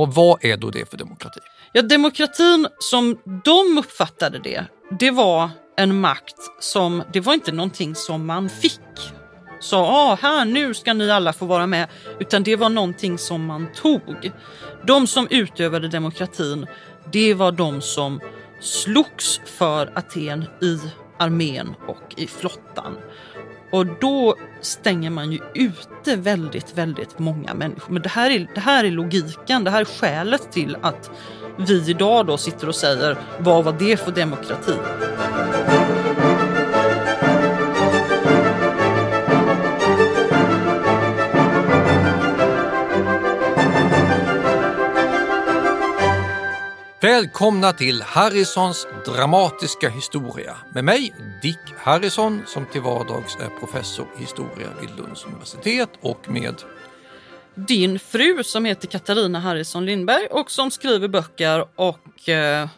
Och vad är då det för demokrati? Ja, demokratin som de uppfattade det, det var en makt som, det var inte någonting som man fick. Så ah, här nu ska ni alla få vara med, utan det var någonting som man tog. De som utövade demokratin, det var de som slogs för Aten i armén och i flottan. Och då stänger man ju ute väldigt, väldigt många människor. Men det här är, det här är logiken, det här är skälet till att vi idag då sitter och säger vad var det för demokrati? Välkomna till Harrisons dramatiska historia med mig Dick Harrison som till vardags är professor i historia vid Lunds universitet och med din fru som heter Katarina Harrison Lindberg och som skriver böcker och eh,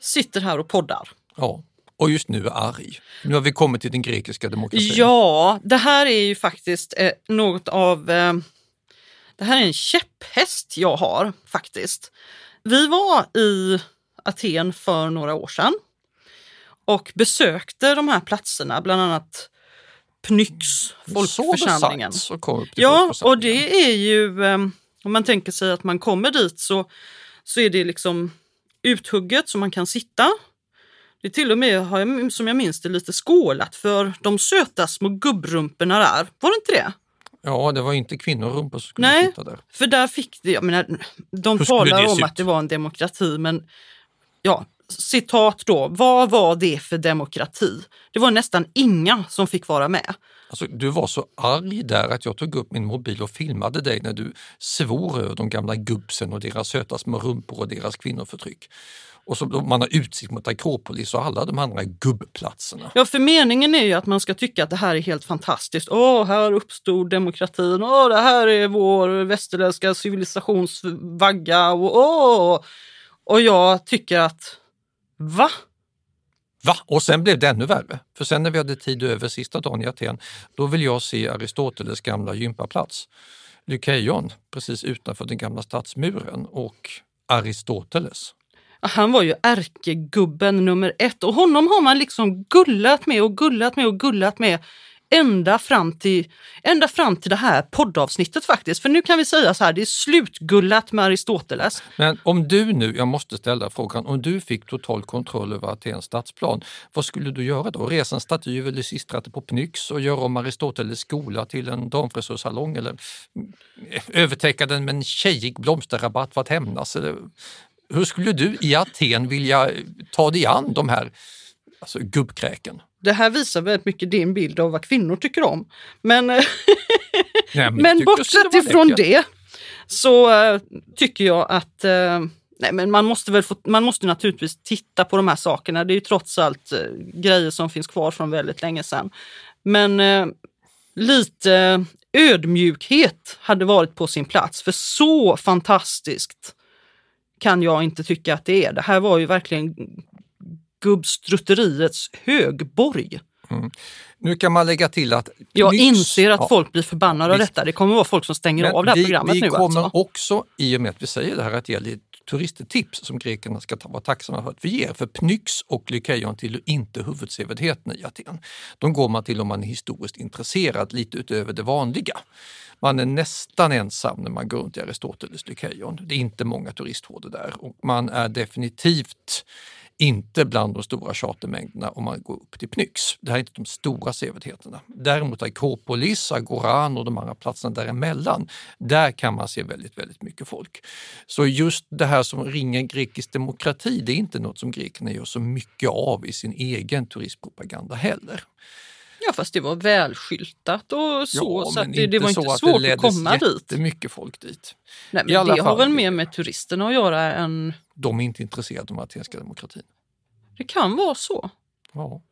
sitter här och poddar. Ja, och just nu är arg. Nu har vi kommit till den grekiska demokratin. Ja, det här är ju faktiskt eh, något av... Eh, det här är en käpphäst jag har faktiskt. Vi var i Aten för några år sedan och besökte de här platserna, bland annat Pnyx, folkförsamlingen. Ja, och det är ju, ehm, om man tänker sig att man kommer dit så, så är det liksom uthugget så man kan sitta. Det är till och med, som jag minns det, lite skålat för de söta små gubbrumporna där. Var det inte det? Ja, det var inte kvinnorumpor som skulle Nej, sitta där. för där fick det, jag menar, de Hur talar om att det var en demokrati, men ja, citat då, vad var det för demokrati? Det var nästan inga som fick vara med. Alltså, du var så arg där att jag tog upp min mobil och filmade dig när du svor över de gamla gubbsen och deras söta små rumpor och deras kvinnoförtryck. Och så man har utsikt mot Akropolis och alla de andra gubbplatserna. Ja, för meningen är ju att man ska tycka att det här är helt fantastiskt. Åh, här uppstod demokratin. Åh, det här är vår västerländska civilisationsvagga. Och, åh. och jag tycker att, va? Va? Och sen blev det ännu värre. För sen när vi hade tid över sista dagen i Aten, då vill jag se Aristoteles gamla gympaplats. Lykeion, precis utanför den gamla stadsmuren och Aristoteles. Han var ju ärkegubben nummer ett och honom har man liksom gullat med och gullat med och gullat med ända fram till, ända fram till det här poddavsnittet faktiskt. För nu kan vi säga så här, det är slutgullat med Aristoteles. Men om du nu, jag måste ställa frågan, om du fick total kontroll över Atens stadsplan, vad skulle du göra då? Resa en staty över Lysistrate på Pnyx och göra om Aristoteles skola till en damfrisörsalong eller mm, övertäcka den med en tjejig blomsterrabatt för att hämnas? Eller, hur skulle du i Aten vilja ta dig an de här alltså, gubbkräken? Det här visar väldigt mycket din bild av vad kvinnor tycker om. Men, Nej, men, men bortsett ifrån det så uh, tycker jag att uh, Nej, men man måste väl få, man måste naturligtvis titta på de här sakerna. Det är ju trots allt uh, grejer som finns kvar från väldigt länge sedan. Men lite ödmjukhet hade varit på sin plats, för så fantastiskt kan jag inte tycka att det är. Det här var ju verkligen gubbstrutteriets högborg. Mm. Nu kan man lägga till att... Jag nyss, inser att ja, folk blir förbannade av detta. Det kommer vara folk som stänger av det här vi, programmet vi nu. Vi kommer alltså. också, i och med att vi säger det här, att ge turisttips som grekerna ska vara tacksamma för att vi ger. För Pnyx och Lykeion tillhör inte huvudsevärdheten i Aten. De går man till om man är historiskt intresserad, lite utöver det vanliga. Man är nästan ensam när man går runt i Aristoteles Lykeion. Det är inte många turisthårdor där och man är definitivt inte bland de stora chartermängderna om man går upp till Pnyx. Det här är inte de stora sevärdheterna. Däremot Akropolis, Agoran och de andra platserna däremellan, där kan man se väldigt, väldigt mycket folk. Så just det här som ringer grekisk demokrati, det är inte något som grekerna gör så mycket av i sin egen turistpropaganda heller. Ja fast det var välskyltat och så, ja, så att det, det var inte svårt att, att komma dit. Det mycket folk dit. Nej, men det har väl mer med turisterna att göra än... De är inte intresserade av den atenska demokratin. Det kan vara så. Ja.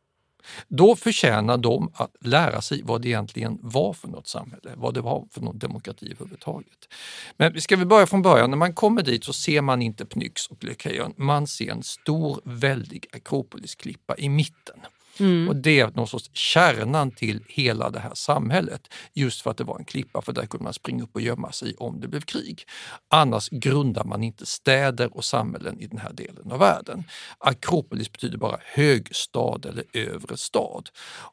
Då förtjänar de att lära sig vad det egentligen var för något samhälle, vad det var för någon demokrati överhuvudtaget. Men ska vi börja från början, när man kommer dit så ser man inte Pnyx och Lykeion, man ser en stor väldig Akropolisklippa i mitten. Mm. Och det är någon sorts kärnan till hela det här samhället. Just för att det var en klippa, för där kunde man springa upp och gömma sig om det blev krig. Annars grundar man inte städer och samhällen i den här delen av världen. Akropolis betyder bara högstad eller övre stad.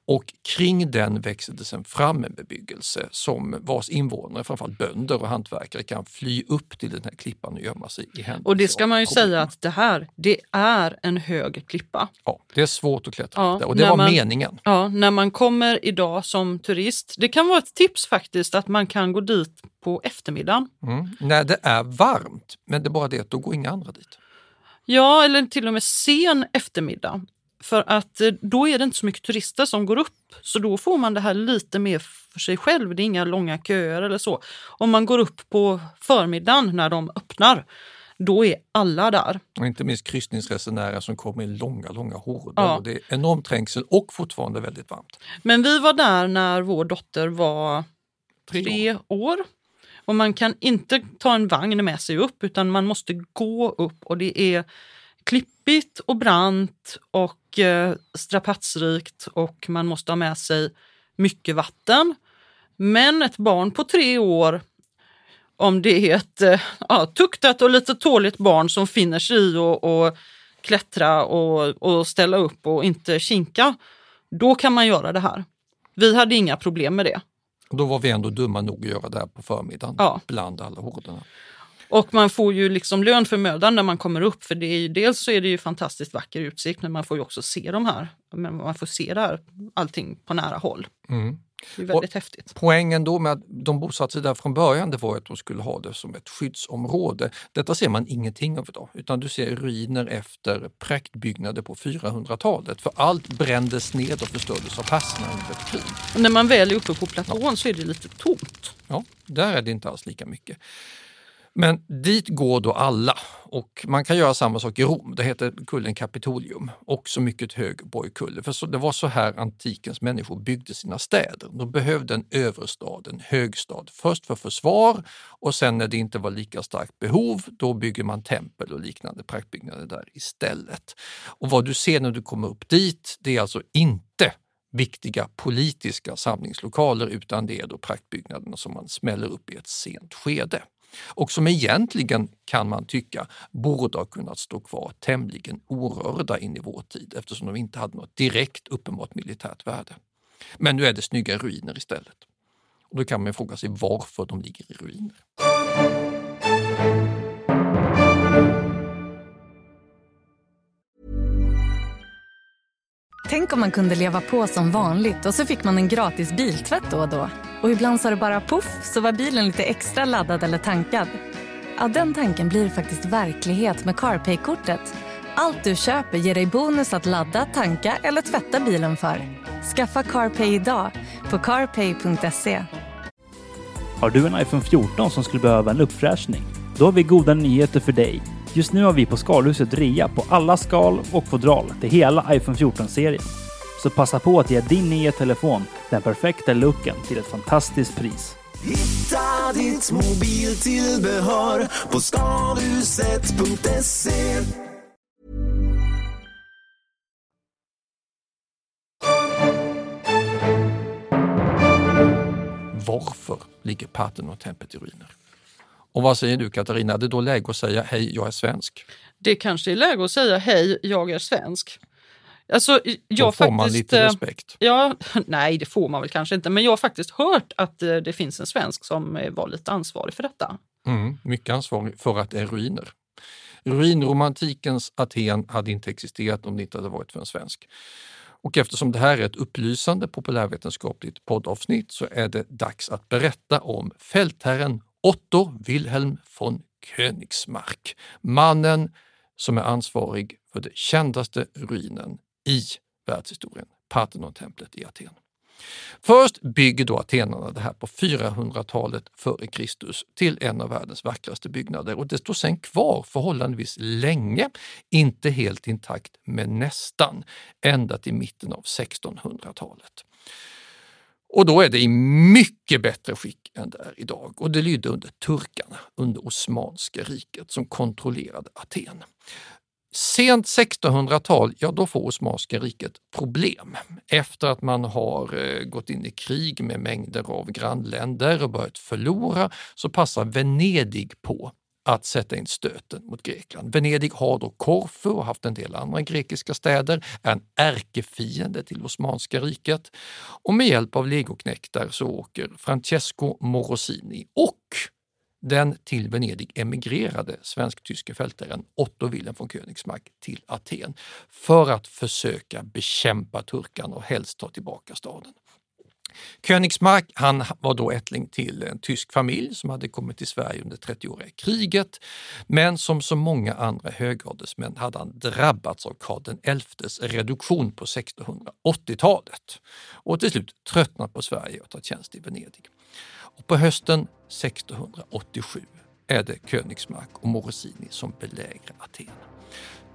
Och kring den växer det sen fram en bebyggelse som vars invånare, framförallt bönder och hantverkare, kan fly upp till den här klippan och gömma sig i händelse Och det ska man ju säga att det här, det är en hög klippa. Ja, det är svårt att klättra ja, och det var man, meningen. Ja, när man kommer idag som turist. Det kan vara ett tips faktiskt att man kan gå dit på eftermiddagen. Mm, när det är varmt, men det är bara det att då går inga andra dit. Ja, eller till och med sen eftermiddag. För att eh, då är det inte så mycket turister som går upp, så då får man det här lite mer för sig själv. Det är inga långa köer eller så. Om man går upp på förmiddagen när de öppnar, då är alla där. Och inte minst kryssningsresenärer som kommer i långa, långa horder. Ja. det är enorm trängsel och fortfarande väldigt varmt. Men vi var där när vår dotter var tre, tre år. år. Och man kan inte ta en vagn med sig upp utan man måste gå upp och det är klippigt och brant och eh, strapatsrikt och man måste ha med sig mycket vatten. Men ett barn på tre år, om det är ett eh, ja, tuktat och lite tåligt barn som finner sig i att klättra och, och ställa upp och inte kinka, då kan man göra det här. Vi hade inga problem med det. Då var vi ändå dumma nog att göra det här på förmiddagen ja. bland alla horderna. Och man får ju liksom lön för mödan när man kommer upp för det är ju, dels så är det ju fantastiskt vacker utsikt men man får ju också se de här, men man får se det här, allting på nära håll. Mm. Det är väldigt och häftigt. Poängen då med att de bosatte sig där från början det var att de skulle ha det som ett skyddsområde. Detta ser man ingenting av idag utan du ser ruiner efter praktbyggnader på 400-talet för allt brändes ned och förstördes av perserna under ett krig. Och när man väl är uppe på platån ja. så är det lite tomt. Ja, där är det inte alls lika mycket. Men dit går då alla och man kan göra samma sak i Rom. Det heter kullen Capitolium, också mycket hög borgkulle. För så, det var så här antikens människor byggde sina städer. De behövde en överstad, en högstad, först för försvar och sen när det inte var lika starkt behov, då bygger man tempel och liknande praktbyggnader där istället. Och vad du ser när du kommer upp dit, det är alltså inte viktiga politiska samlingslokaler utan det är då praktbyggnaderna som man smäller upp i ett sent skede och som egentligen, kan man tycka, borde ha kunnat stå kvar tämligen orörda in i vår tid eftersom de inte hade något direkt uppenbart militärt värde. Men nu är det snygga ruiner istället. Och då kan man fråga sig varför de ligger i ruiner. Tänk om man kunde leva på som vanligt och så fick man en gratis biltvätt då och då. Och ibland sa det bara poff så var bilen lite extra laddad eller tankad. Ja, den tanken blir faktiskt verklighet med CarPay-kortet. Allt du köper ger dig bonus att ladda, tanka eller tvätta bilen för. Skaffa CarPay idag på carpay.se. Har du en iPhone 14 som skulle behöva en uppfräschning? Då har vi goda nyheter för dig. Just nu har vi på Skalhuset rea på alla skal och fodral till hela iPhone 14-serien. Så passa på att ge din nya telefon den perfekta looken till ett fantastiskt pris. Hitta ditt mobiltillbehör på skavhuset.se Varför ligger Parthenon-templet i ruiner? Och vad säger du Katarina, är det då läge att säga hej, jag är svensk? Det kanske är läge att säga hej, jag är svensk. Alltså, jag Då får faktiskt, man lite eh, respekt. Ja, nej, det får man väl kanske inte, men jag har faktiskt hört att eh, det finns en svensk som eh, var lite ansvarig för detta. Mm, mycket ansvarig för att det är ruiner. Ruinromantikens Aten hade inte existerat om det inte hade varit för en svensk. Och eftersom det här är ett upplysande populärvetenskapligt poddavsnitt så är det dags att berätta om fältherren Otto Wilhelm von Königsmark. Mannen som är ansvarig för den kändaste ruinen i världshistorien, Parthenontemplet i Aten. Först bygger då atenarna det här på 400-talet före Kristus till en av världens vackraste byggnader och det står sen kvar förhållandevis länge, inte helt intakt men nästan, ända till mitten av 1600-talet. Och då är det i mycket bättre skick än det är idag och det lydde under turkarna, under Osmanska riket som kontrollerade Aten. Sent 1600-tal, ja då får Osmanska riket problem. Efter att man har eh, gått in i krig med mängder av grannländer och börjat förlora så passar Venedig på att sätta in stöten mot Grekland. Venedig har då Korfu och haft en del andra grekiska städer, är en ärkefiende till Osmanska riket och med hjälp av legoknektar så åker Francesco Morosini och den till Venedig emigrerade svensk-tyske fältaren Otto Wilhelm von Königsmark till Aten för att försöka bekämpa turkarna och helst ta tillbaka staden. Königsmark han var då ättling till en tysk familj som hade kommit till Sverige under 30-åriga kriget. Men som så många andra högadelsmän hade han drabbats av Karl XIs reduktion på 1680-talet och till slut tröttnat på Sverige och tagit tjänst i Venedig. Och på hösten 1687 är det Königsmark och Morosini som belägrar Aten.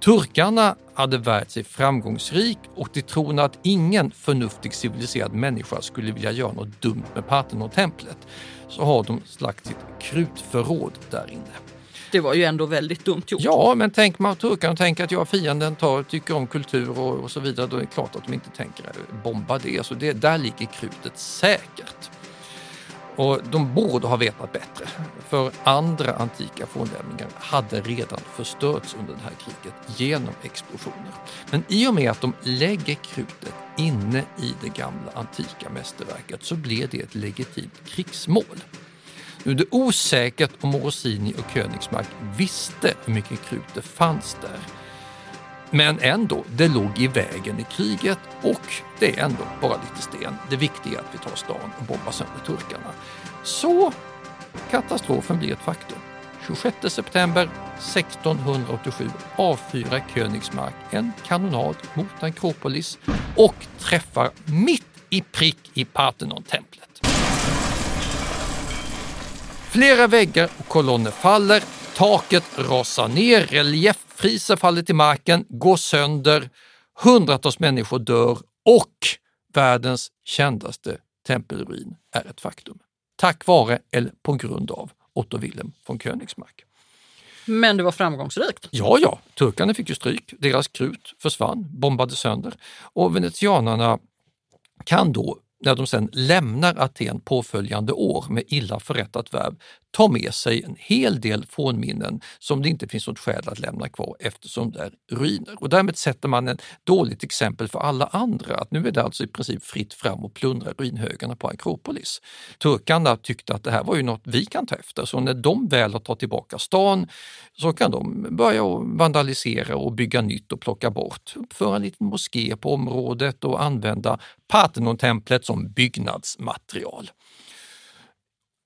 Turkarna hade värjt sig framgångsrik och i tron att ingen förnuftig civiliserad människa skulle vilja göra något dumt med Parthenontemplet så har de slagt sitt krutförråd där inne. Det var ju ändå väldigt dumt gjort. Ja, men tänk man turkarna tänker att jag fienden tar, tycker om kultur och, och, så vidare, då är det klart att de inte tänker bomba det. Så det, där ligger krutet säkert. Och de borde ha vetat bättre, för andra antika fornlämningar hade redan förstörts under det här kriget genom explosioner. Men i och med att de lägger krutet inne i det gamla antika mästerverket så blir det ett legitimt krigsmål. Nu är det osäkert om Morosini och Königsmark visste hur mycket krut det fanns där. Men ändå, det låg i vägen i kriget och det är ändå bara lite sten. Det viktiga är att vi tar stan och bombar sönder turkarna. Så katastrofen blir ett faktum. 26 september 1687 avfyrar Königsmark en kanonad mot Akropolis och träffar mitt i prick i Parthenon-templet. Flera väggar och kolonner faller, taket rasar ner, relieffriser faller till marken, går sönder, hundratals människor dör och världens kändaste tempelruin är ett faktum. Tack vare eller på grund av Otto Wilhelm von Königsmark. Men det var framgångsrikt? Ja, ja, turkarna fick ju stryk. Deras krut försvann, bombades sönder och venetianarna kan då när de sedan lämnar Aten påföljande år med illa förrättat värv tar med sig en hel del fornminnen som det inte finns något skäl att lämna kvar eftersom det är ruiner. Och därmed sätter man ett dåligt exempel för alla andra att nu är det alltså i princip fritt fram och plundra ruinhögarna på Akropolis. Turkarna tyckte att det här var ju något vi kan ta efter, så när de väl har tagit tillbaka stan så kan de börja vandalisera och bygga nytt och plocka bort, uppföra en liten moské på området och använda Parthenontemplet som byggnadsmaterial.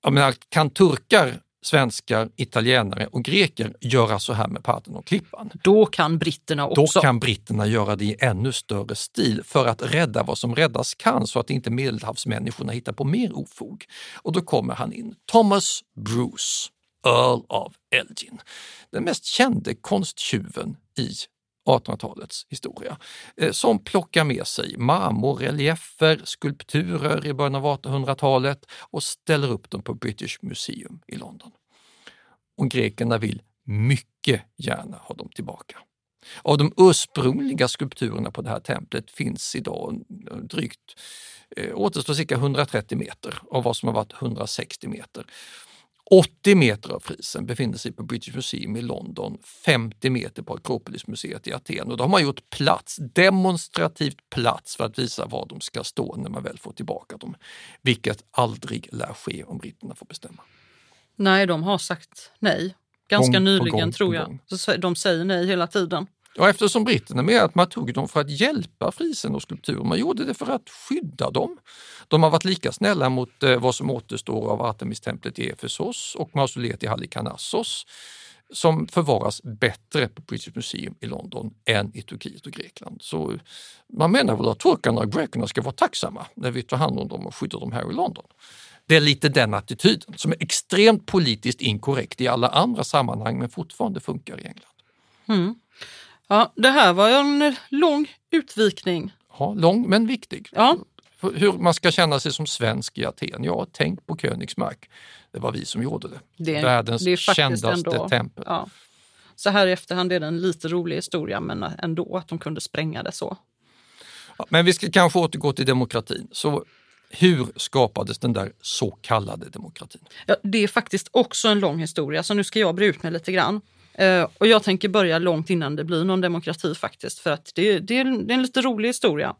Jag menar, kan turkar, svenskar, italienare och greker göra så här med Parthenonklippan? Då kan britterna också. Då kan britterna göra det i ännu större stil för att rädda vad som räddas kan så att inte medelhavsmänniskorna hittar på mer ofog. Och då kommer han in, Thomas Bruce, Earl of Elgin, den mest kände konsttjuven i 1800-talets historia, eh, som plockar med sig marmor, reliefer, skulpturer i början av 1800-talet och ställer upp dem på British Museum i London. Och grekerna vill mycket gärna ha dem tillbaka. Av de ursprungliga skulpturerna på det här templet finns idag drygt, eh, återstår cirka 130 meter av vad som har varit 160 meter. 80 meter av frisen befinner sig på British Museum i London, 50 meter på Akropolismuseet i Aten och då har man gjort plats, demonstrativt plats för att visa var de ska stå när man väl får tillbaka dem. Vilket aldrig lär ske om britterna får bestämma. Nej, de har sagt nej. Ganska Gång nyligen gång tror jag. de säger nej hela tiden. Och eftersom britterna menar att man tog dem för att hjälpa frisen och skulpturen, man gjorde det för att skydda dem. De har varit lika snälla mot eh, vad som återstår av Artemistemplet i Efesos och mausoleet i Halikarnassos som förvaras bättre på British Museum i London än i Turkiet och Grekland. Så man menar väl att turkarna och grekerna ska vara tacksamma när vi tar hand om dem och skyddar dem här i London. Det är lite den attityden som är extremt politiskt inkorrekt i alla andra sammanhang men fortfarande funkar i England. Mm. Ja, det här var en lång utvikning. Ja, lång men viktig. Ja, Hur man ska känna sig som svensk i Aten. Ja, tänk på Königsmark. Det var vi som gjorde det. Det- Världens det kändaste ändå- tempel. ja. Så här i efterhand är det en lite rolig historia, men ändå att de kunde spränga det så. Ja, Men vi ska kanske återgå till demokratin. Så hur skapades den där så kallade demokratin? Ja, det är faktiskt också en lång historia, så nu ska jag bre ut mig lite grann. Eh, och jag tänker börja långt innan det blir någon demokrati faktiskt, för att det, det, är, en- det är en lite rolig historia.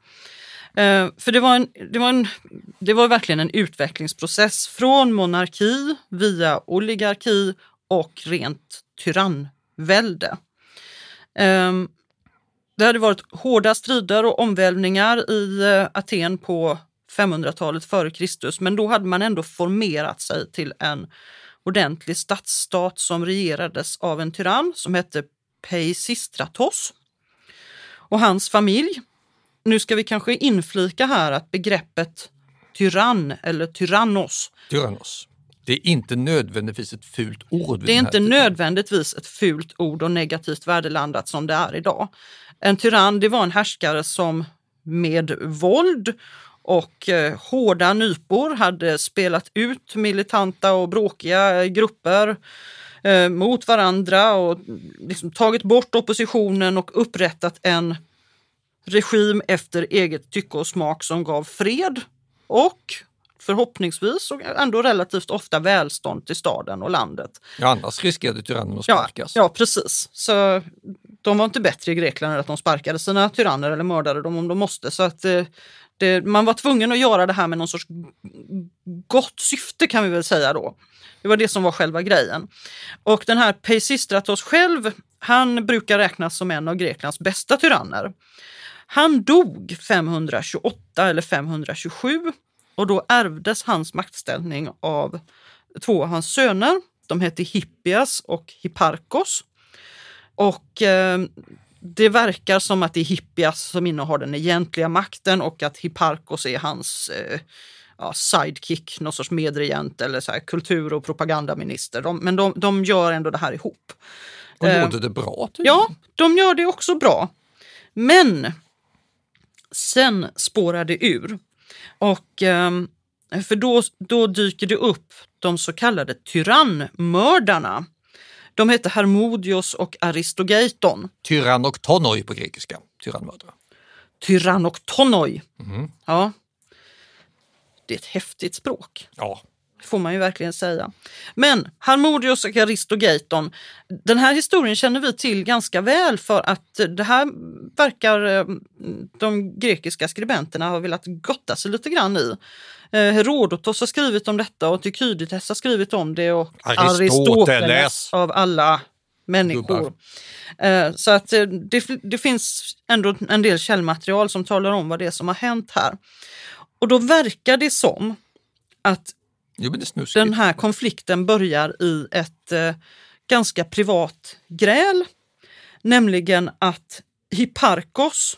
Eh, för det var, en, det, var en, det var verkligen en utvecklingsprocess från monarki via oligarki och rent tyrannvälde. Ehm, det hade varit hårda strider och omvälvningar i eh, Aten på 500-talet före Kristus, men då hade man ändå formerat sig till en ordentlig stadsstat som regerades av en tyrann som hette Peisistratos och hans familj. Nu ska vi kanske inflika här att begreppet tyrann eller tyrannos, Tyrannos. Det är inte nödvändigtvis ett fult ord. det är inte tiden. nödvändigtvis ett fult ord och negativt värdelandat som det är idag. En tyrann det var en härskare som med våld och eh, hårda nypor hade spelat ut militanta och bråkiga grupper eh, mot varandra och liksom tagit bort oppositionen och upprättat en regim efter eget tycke och smak som gav fred och förhoppningsvis och ändå relativt ofta välstånd till staden och landet. Ja, annars riskerade tyrannen att Ja, sparkas. ja, precis. Så de var inte bättre i Grekland än att de sparkade sina tyranner eller mördade dem om de måste. Så att eh, det, man var tvungen att göra det här med någon sorts gott syfte kan vi väl säga då. Det var det som var själva grejen. Och den här Peisistratos själv, han brukar räknas som en av Greklands bästa tyranner. Han dog 528 eller 527 och då ärvdes hans maktställning av två av hans söner. De hette Hippias och Hipparkos. Och eh, det verkar som att det är Hippias som innehar den egentliga makten och att Hipparkos är hans eh, ja, sidekick, någon sorts medregent eller så här, kultur och propagandaminister. De, men de, de gör ändå det här ihop. Och Eh, det bra? tydligen. Ja, de gör det också bra. Men sen spårar det ur. Och, ehm, för då, då dyker det upp de så kallade tyrannmördarna. De hette Hermodios och Aristogeiton. Tyrann och tonoi på grekiska. Tyrannmördare. Tyrannoktonoi. Mhm. Ja. Det är ett häftigt språk. Ja, får man ju verkligen säga. Men Harmodios och Aristogeiton, den här historien känner vi till ganska väl för att det här verkar eh, de grekiska skribenterna ha velat gotta sig lite grann i. Eh, Herodotos har skrivit om detta och Tykydides har skrivit om det och Aristoteles. av alla människor. Gubbar. Eh, Så att eh, det, det finns ändå en del källmaterial som talar om vad det är som har hänt här. Och då verkar det som att jo, det den här konflikten börjar i ett eh, ganska privat gräl. Nämligen att Hipparkos,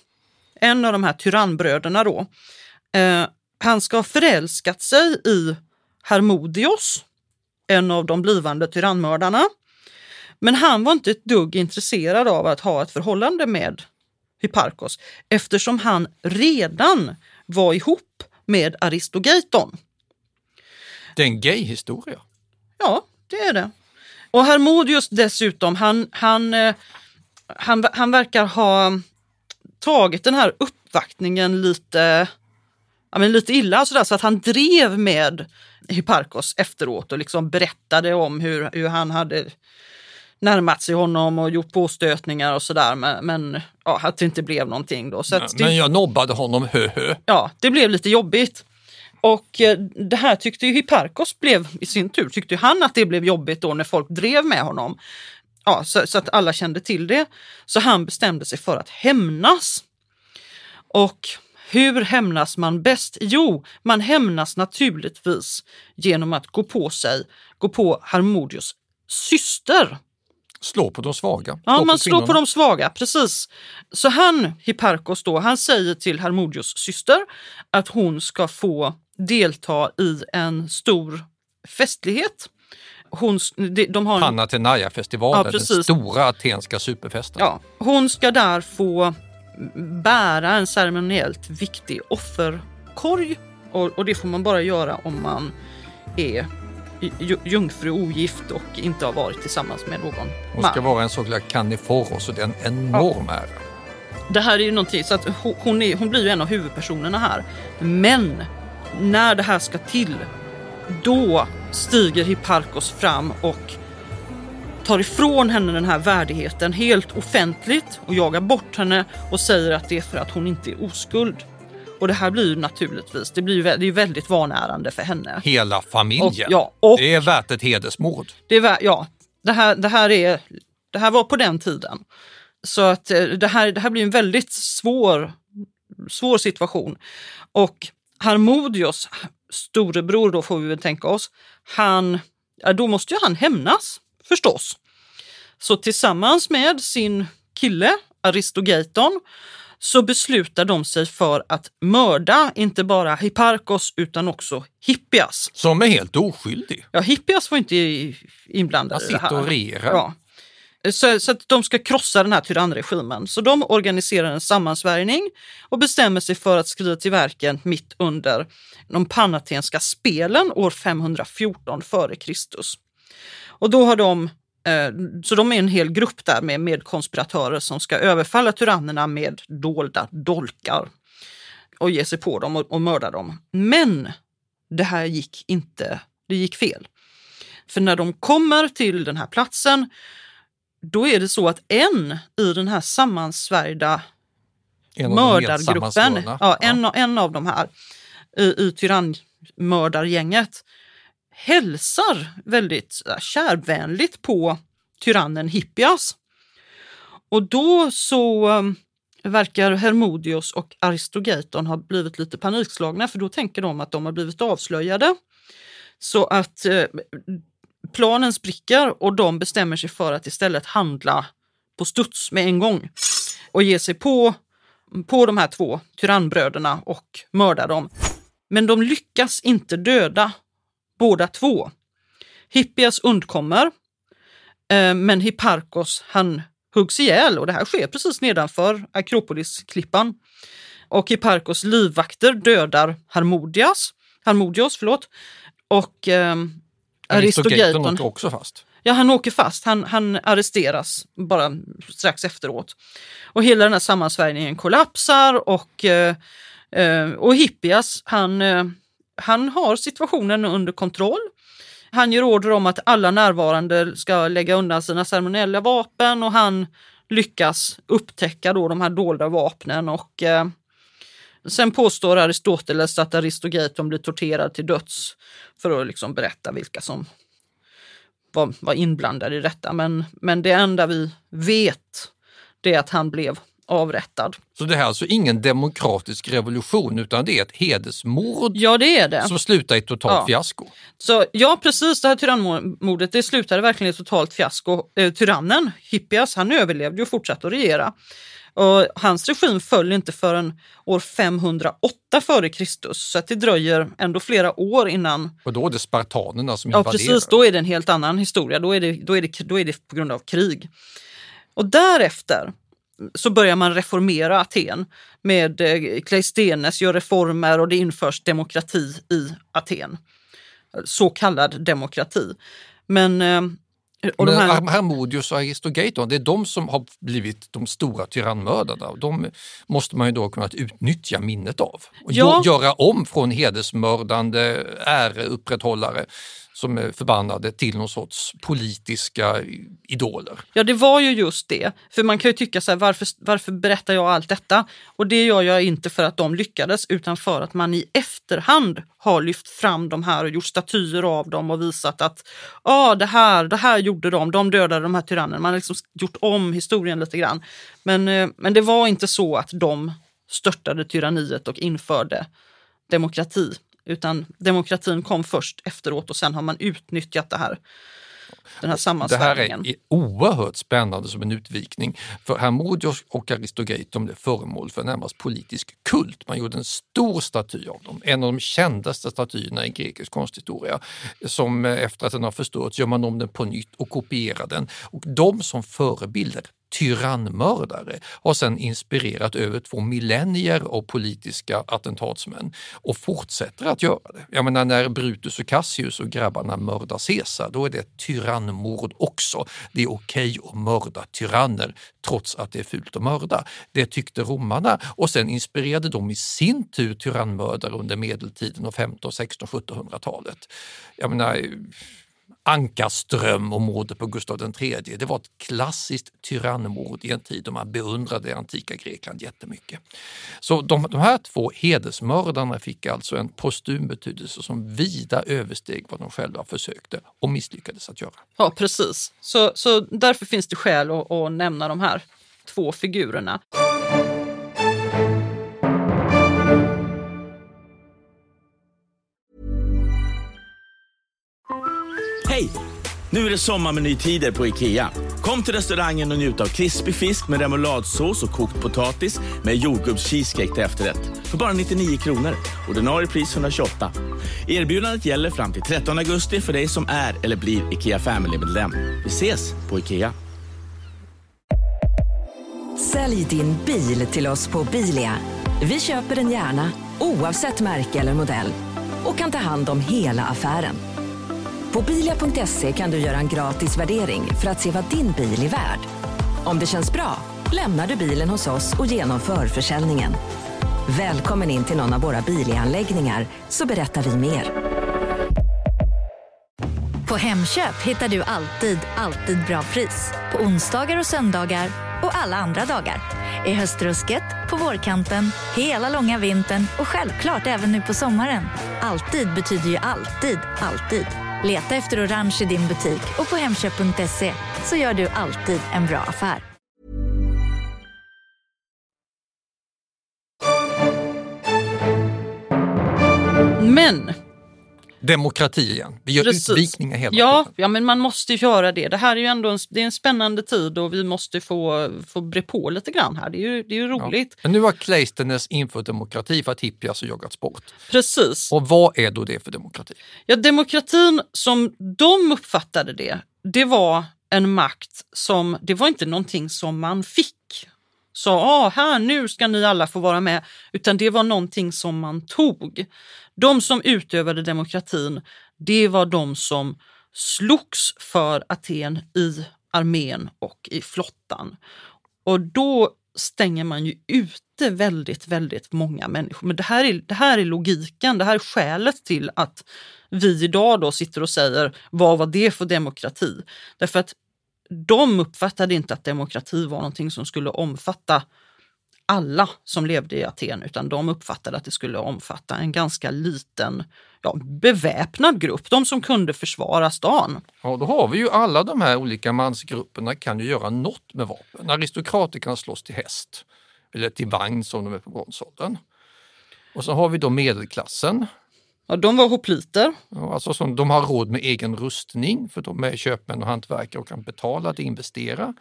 en av de här tyrannbröderna då, eh, han ska ha förälskat sig i Hermodios, en av de blivande tyrannmördarna. Men han var inte ett dugg intresserad av att ha ett förhållande med Hipparkos eftersom han redan var ihop med Aristogeiton. Det är en gay-historia. Ja, det är det. Och Harmodius dessutom, han, han, eh, han, han verkar ha tagit den här uppvaktningen lite, ja, men lite illa sådär, så att han drev med Hipparkos efteråt och liksom berättade om hur, hur han hade närmat sig honom och gjort påstötningar och sådär. Men, men ja, att det inte blev någonting då. Så att det, Men jag nobbade honom, hö hö. ja, det blev lite jobbigt. Och eh, det här tyckte ju Hipparkos blev, i sin tur, tyckte han att det blev jobbigt då när folk drev med honom. Ja, så, så att alla kände till det. Så han bestämde sig för att hämnas. Och hur hämnas man bäst? Jo, man hämnas naturligtvis genom att gå på sig, gå på Harmodios syster. Slå på de svaga. Ja, man slår på de svaga, precis. Så han, Hipparkos då, han säger till Harmodios syster att hon ska få delta i en stor festlighet. Hon, de, de har en, Panathenaia-festivalen, Ja, den stora atenska superfesten. ja, hon ska där få bära en ceremoniellt viktig offerkorg. Och, och det får man bara göra om man är ju- jungfru ogift och inte har varit tillsammans med någon Hon man. ska vara en så kallad carniforos och det är en enorm ära. Det här är ju någonting, så att ho- hon, är, hon blir ju en av huvudpersonerna här. Men när det här ska till, då stiger Hipparchos fram och tar ifrån henne den här värdigheten helt offentligt och jagar bort henne och säger att det är för att hon inte är oskuld. Och det här blir ju naturligtvis, det blir ju det är väldigt vanärande för henne. Hela familjen. Och- ja, och- det är värt ett hedersmord. Det, är, ja, det, här, det, här är, det här var på den tiden. Så att eh, det här, det här blir en väldigt svår, svår situation. Och Harmodios storebror då får vi väl tänka oss, han, ja, då måste ju han hämnas förstås. Så tillsammans med sin kille Aristogeiton så beslutar de sig för att mörda inte bara Hipparchos utan också Hippias. Som är helt oskyldig. Ja, Hippias var inte inblandad Han i det här. sitter och. Ja. Så, så att de ska krossa den här tyrannregimen. Så de organiserar en sammansvärjning och bestämmer sig för att skrida till verken mitt under de panatenska spelen år 514 före Kristus. Och då har de, eh, så de är en hel grupp där med, konspiratörer som ska överfalla tyrannerna med dolda dolkar och ge sig på dem och, och mörda dem. Men det här gick inte, det gick fel. För när de kommer till den här platsen, då är det så att en i den här sammansvärjda mördargruppen, ja, en, av- en av de här i, i tyrannmördargänget hälsar väldigt kärvänligt på tyrannen Hippias. Och då så um, verkar Hermodios och Aristogaton ha blivit lite panikslagna för då tänker de att de har blivit avslöjade. Så att eh, planen spricker och de bestämmer sig för att istället handla på studs med en gång och ge sig på, på de här två tyrannbröderna och mörda dem. Men de lyckas inte döda båda två. Hippias undkommer, eh, men Hipparchos han huggs ihjäl och det här sker precis nedanför Akropolisklippan. Och Hipparchos livvakter dödar Harmodias, Harmodios förlåt, och eh, Aristogeiton Aristogeiton åker också fast. Ja, han åker fast. Han, han arresteras bara strax efteråt. Och hela den här sammansvärjningen kollapsar och, eh, eh, och Hippias, han, eh, han har situationen under kontroll. Han ger order om att alla närvarande ska lägga undan sina ceremoniella vapen och han lyckas upptäcka då de här dolda vapnen och eh, sen påstår Aristoteles att Aristogaton blir torterad till döds för att liksom berätta vilka som var, var inblandade i detta. Men, men det enda vi vet det är att han blev avrättad. Så det här är alltså ingen demokratisk revolution utan det är ett hedersmord Ja, det är det. som slutar i ett totalt Ja. fiasko. Så ja, precis det här tyrannmordet, det slutade verkligen i ett totalt fiasko. Eh, tyrannen, Hippias, han överlevde och fortsatte att regera. Och hans regim föll inte förrän år 508 före Kristus, så att det dröjer ändå flera år innan Och då är det spartanerna som Ja, invaderar. precis. Då är det en helt annan historia. Då är det, då är det, då är det på grund av krig. Och därefter så börjar man reformera Aten med eh, Kleistenes gör reformer och det införs demokrati i Aten. Så kallad demokrati. Men... eh, Och Men här, Har- Harmodius och Aristogeiton, det är de som har blivit de stora tyrannmördarna. Och De måste man ju då kunna utnyttja minnet av och Ja. gö- göra om från hedersmördande äreupprätthållare som är förbannade till någon sorts politiska idoler. Ja, det var ju just det. För man kan ju tycka så här, varför, varför berättar jag allt detta? Och det gör jag inte för att de lyckades, utan för att man i efterhand har lyft fram de här och gjort statyer av dem och visat att ah, det, här, det här gjorde de, de dödade de här tyrannerna. Man har liksom gjort om historien lite grann. Men, eh, men det var inte så att de störtade tyranniet och införde demokrati. Utan demokratin kom först efteråt och sen har man utnyttjat det här den här Det sammansvärjningen. här är oerhört spännande som en utvikning. För Hermodios och Aristogeit de blev föremål för närmast politisk kult. Man gjorde en stor staty av dem, en av de kändaste statyerna i grekisk konsthistoria. Som efter att den har förstörts gör man om den på nytt och kopierar den. Och de som förebilder tyrannmördare har sedan inspirerat över två millennier av politiska attentatsmän och fortsätter att göra det. Jag menar när Brutus och Cassius och grabbarna mördar Caesar, då är det ett tyrannmord också. Det är okej att mörda tyranner trots att det är fult att mörda. Det tyckte romarna och sen inspirerade de i sin tur tyrannmördare under medeltiden och 15, 16, 1700-talet. Jag menar, Ankarström och mordet på Gustav III. Det var ett klassiskt tyrannmord i en tid då man beundrade det antika Grekland jättemycket. Så de, de här två hedersmördarna fick alltså en postum betydelse som vida översteg vad de själva försökte och misslyckades att göra. Ja, precis. Så, så därför finns det skäl att, att nämna de här två figurerna. Hej! Nu är det sommarmenytider på IKEA. Kom till restaurangen och njut av krispig fisk med remouladsås och kokt potatis med jordgubbscheesecake till efterrätt. För bara 99 kronor. Ordinarie pris 128. Erbjudandet gäller fram till 13 augusti för dig som är eller blir IKEA Family-medlem. Vi ses på IKEA. Sälj din bil till oss på Bilia. Vi köper den gärna, oavsett märke eller modell och kan ta hand om hela affären. På bilia.se kan du göra en gratis värdering för att se vad din bil är värd. Om det känns bra, lämnar du bilen hos oss och genomför försäljningen. Välkommen in till någon av våra bilanläggningar så berättar vi mer. På Hemköp hittar du alltid, alltid bra pris. På onsdagar och söndagar och alla andra dagar. I höstrusket, på vårkanten, hela långa vintern och självklart även nu på sommaren. Alltid betyder ju alltid, alltid. Leta efter orange i din butik och på Hemköp.se så gör du alltid en bra affär. Men Demokrati igen. Vi gör Precis. utvikningar hela ja, tiden. ja, men man måste ju göra det. Det här är ju ändå en, det är en spännande tid och vi måste få, få bre på lite grann här. Det är ju, det är ju roligt. Ja. Men nu har Claystones infört demokrati för att hippias har jagats bort. Precis. Och vad är då det för demokrati? Ja, demokratin som de uppfattade det, det var en makt som, det var inte någonting som man fick. Så ah, här, nu ska ni alla få vara med, utan det var någonting som man tog. De som utövade demokratin, det var de som slogs för Aten i armén och i flottan. Och då stänger man ju ute väldigt, väldigt många människor. Men det här är, det här är logiken, det här är skälet till att vi idag då sitter och säger vad var det för demokrati? Därför att de uppfattade inte att demokrati var någonting som skulle omfatta alla som levde i Aten, utan de uppfattade att det skulle omfatta en ganska liten ja, beväpnad grupp, de som kunde försvara stan. Ja, då har vi ju alla de här olika mansgrupperna kan ju göra något med vapen. Aristokrater kan slåss till häst eller till vagn som de är på bronsåldern. Och så har vi då medelklassen. Ja, de var hopliter, Ja, Alltså som, de har råd med egen rustning för de är köpmän och hantverkare och kan betala att investera.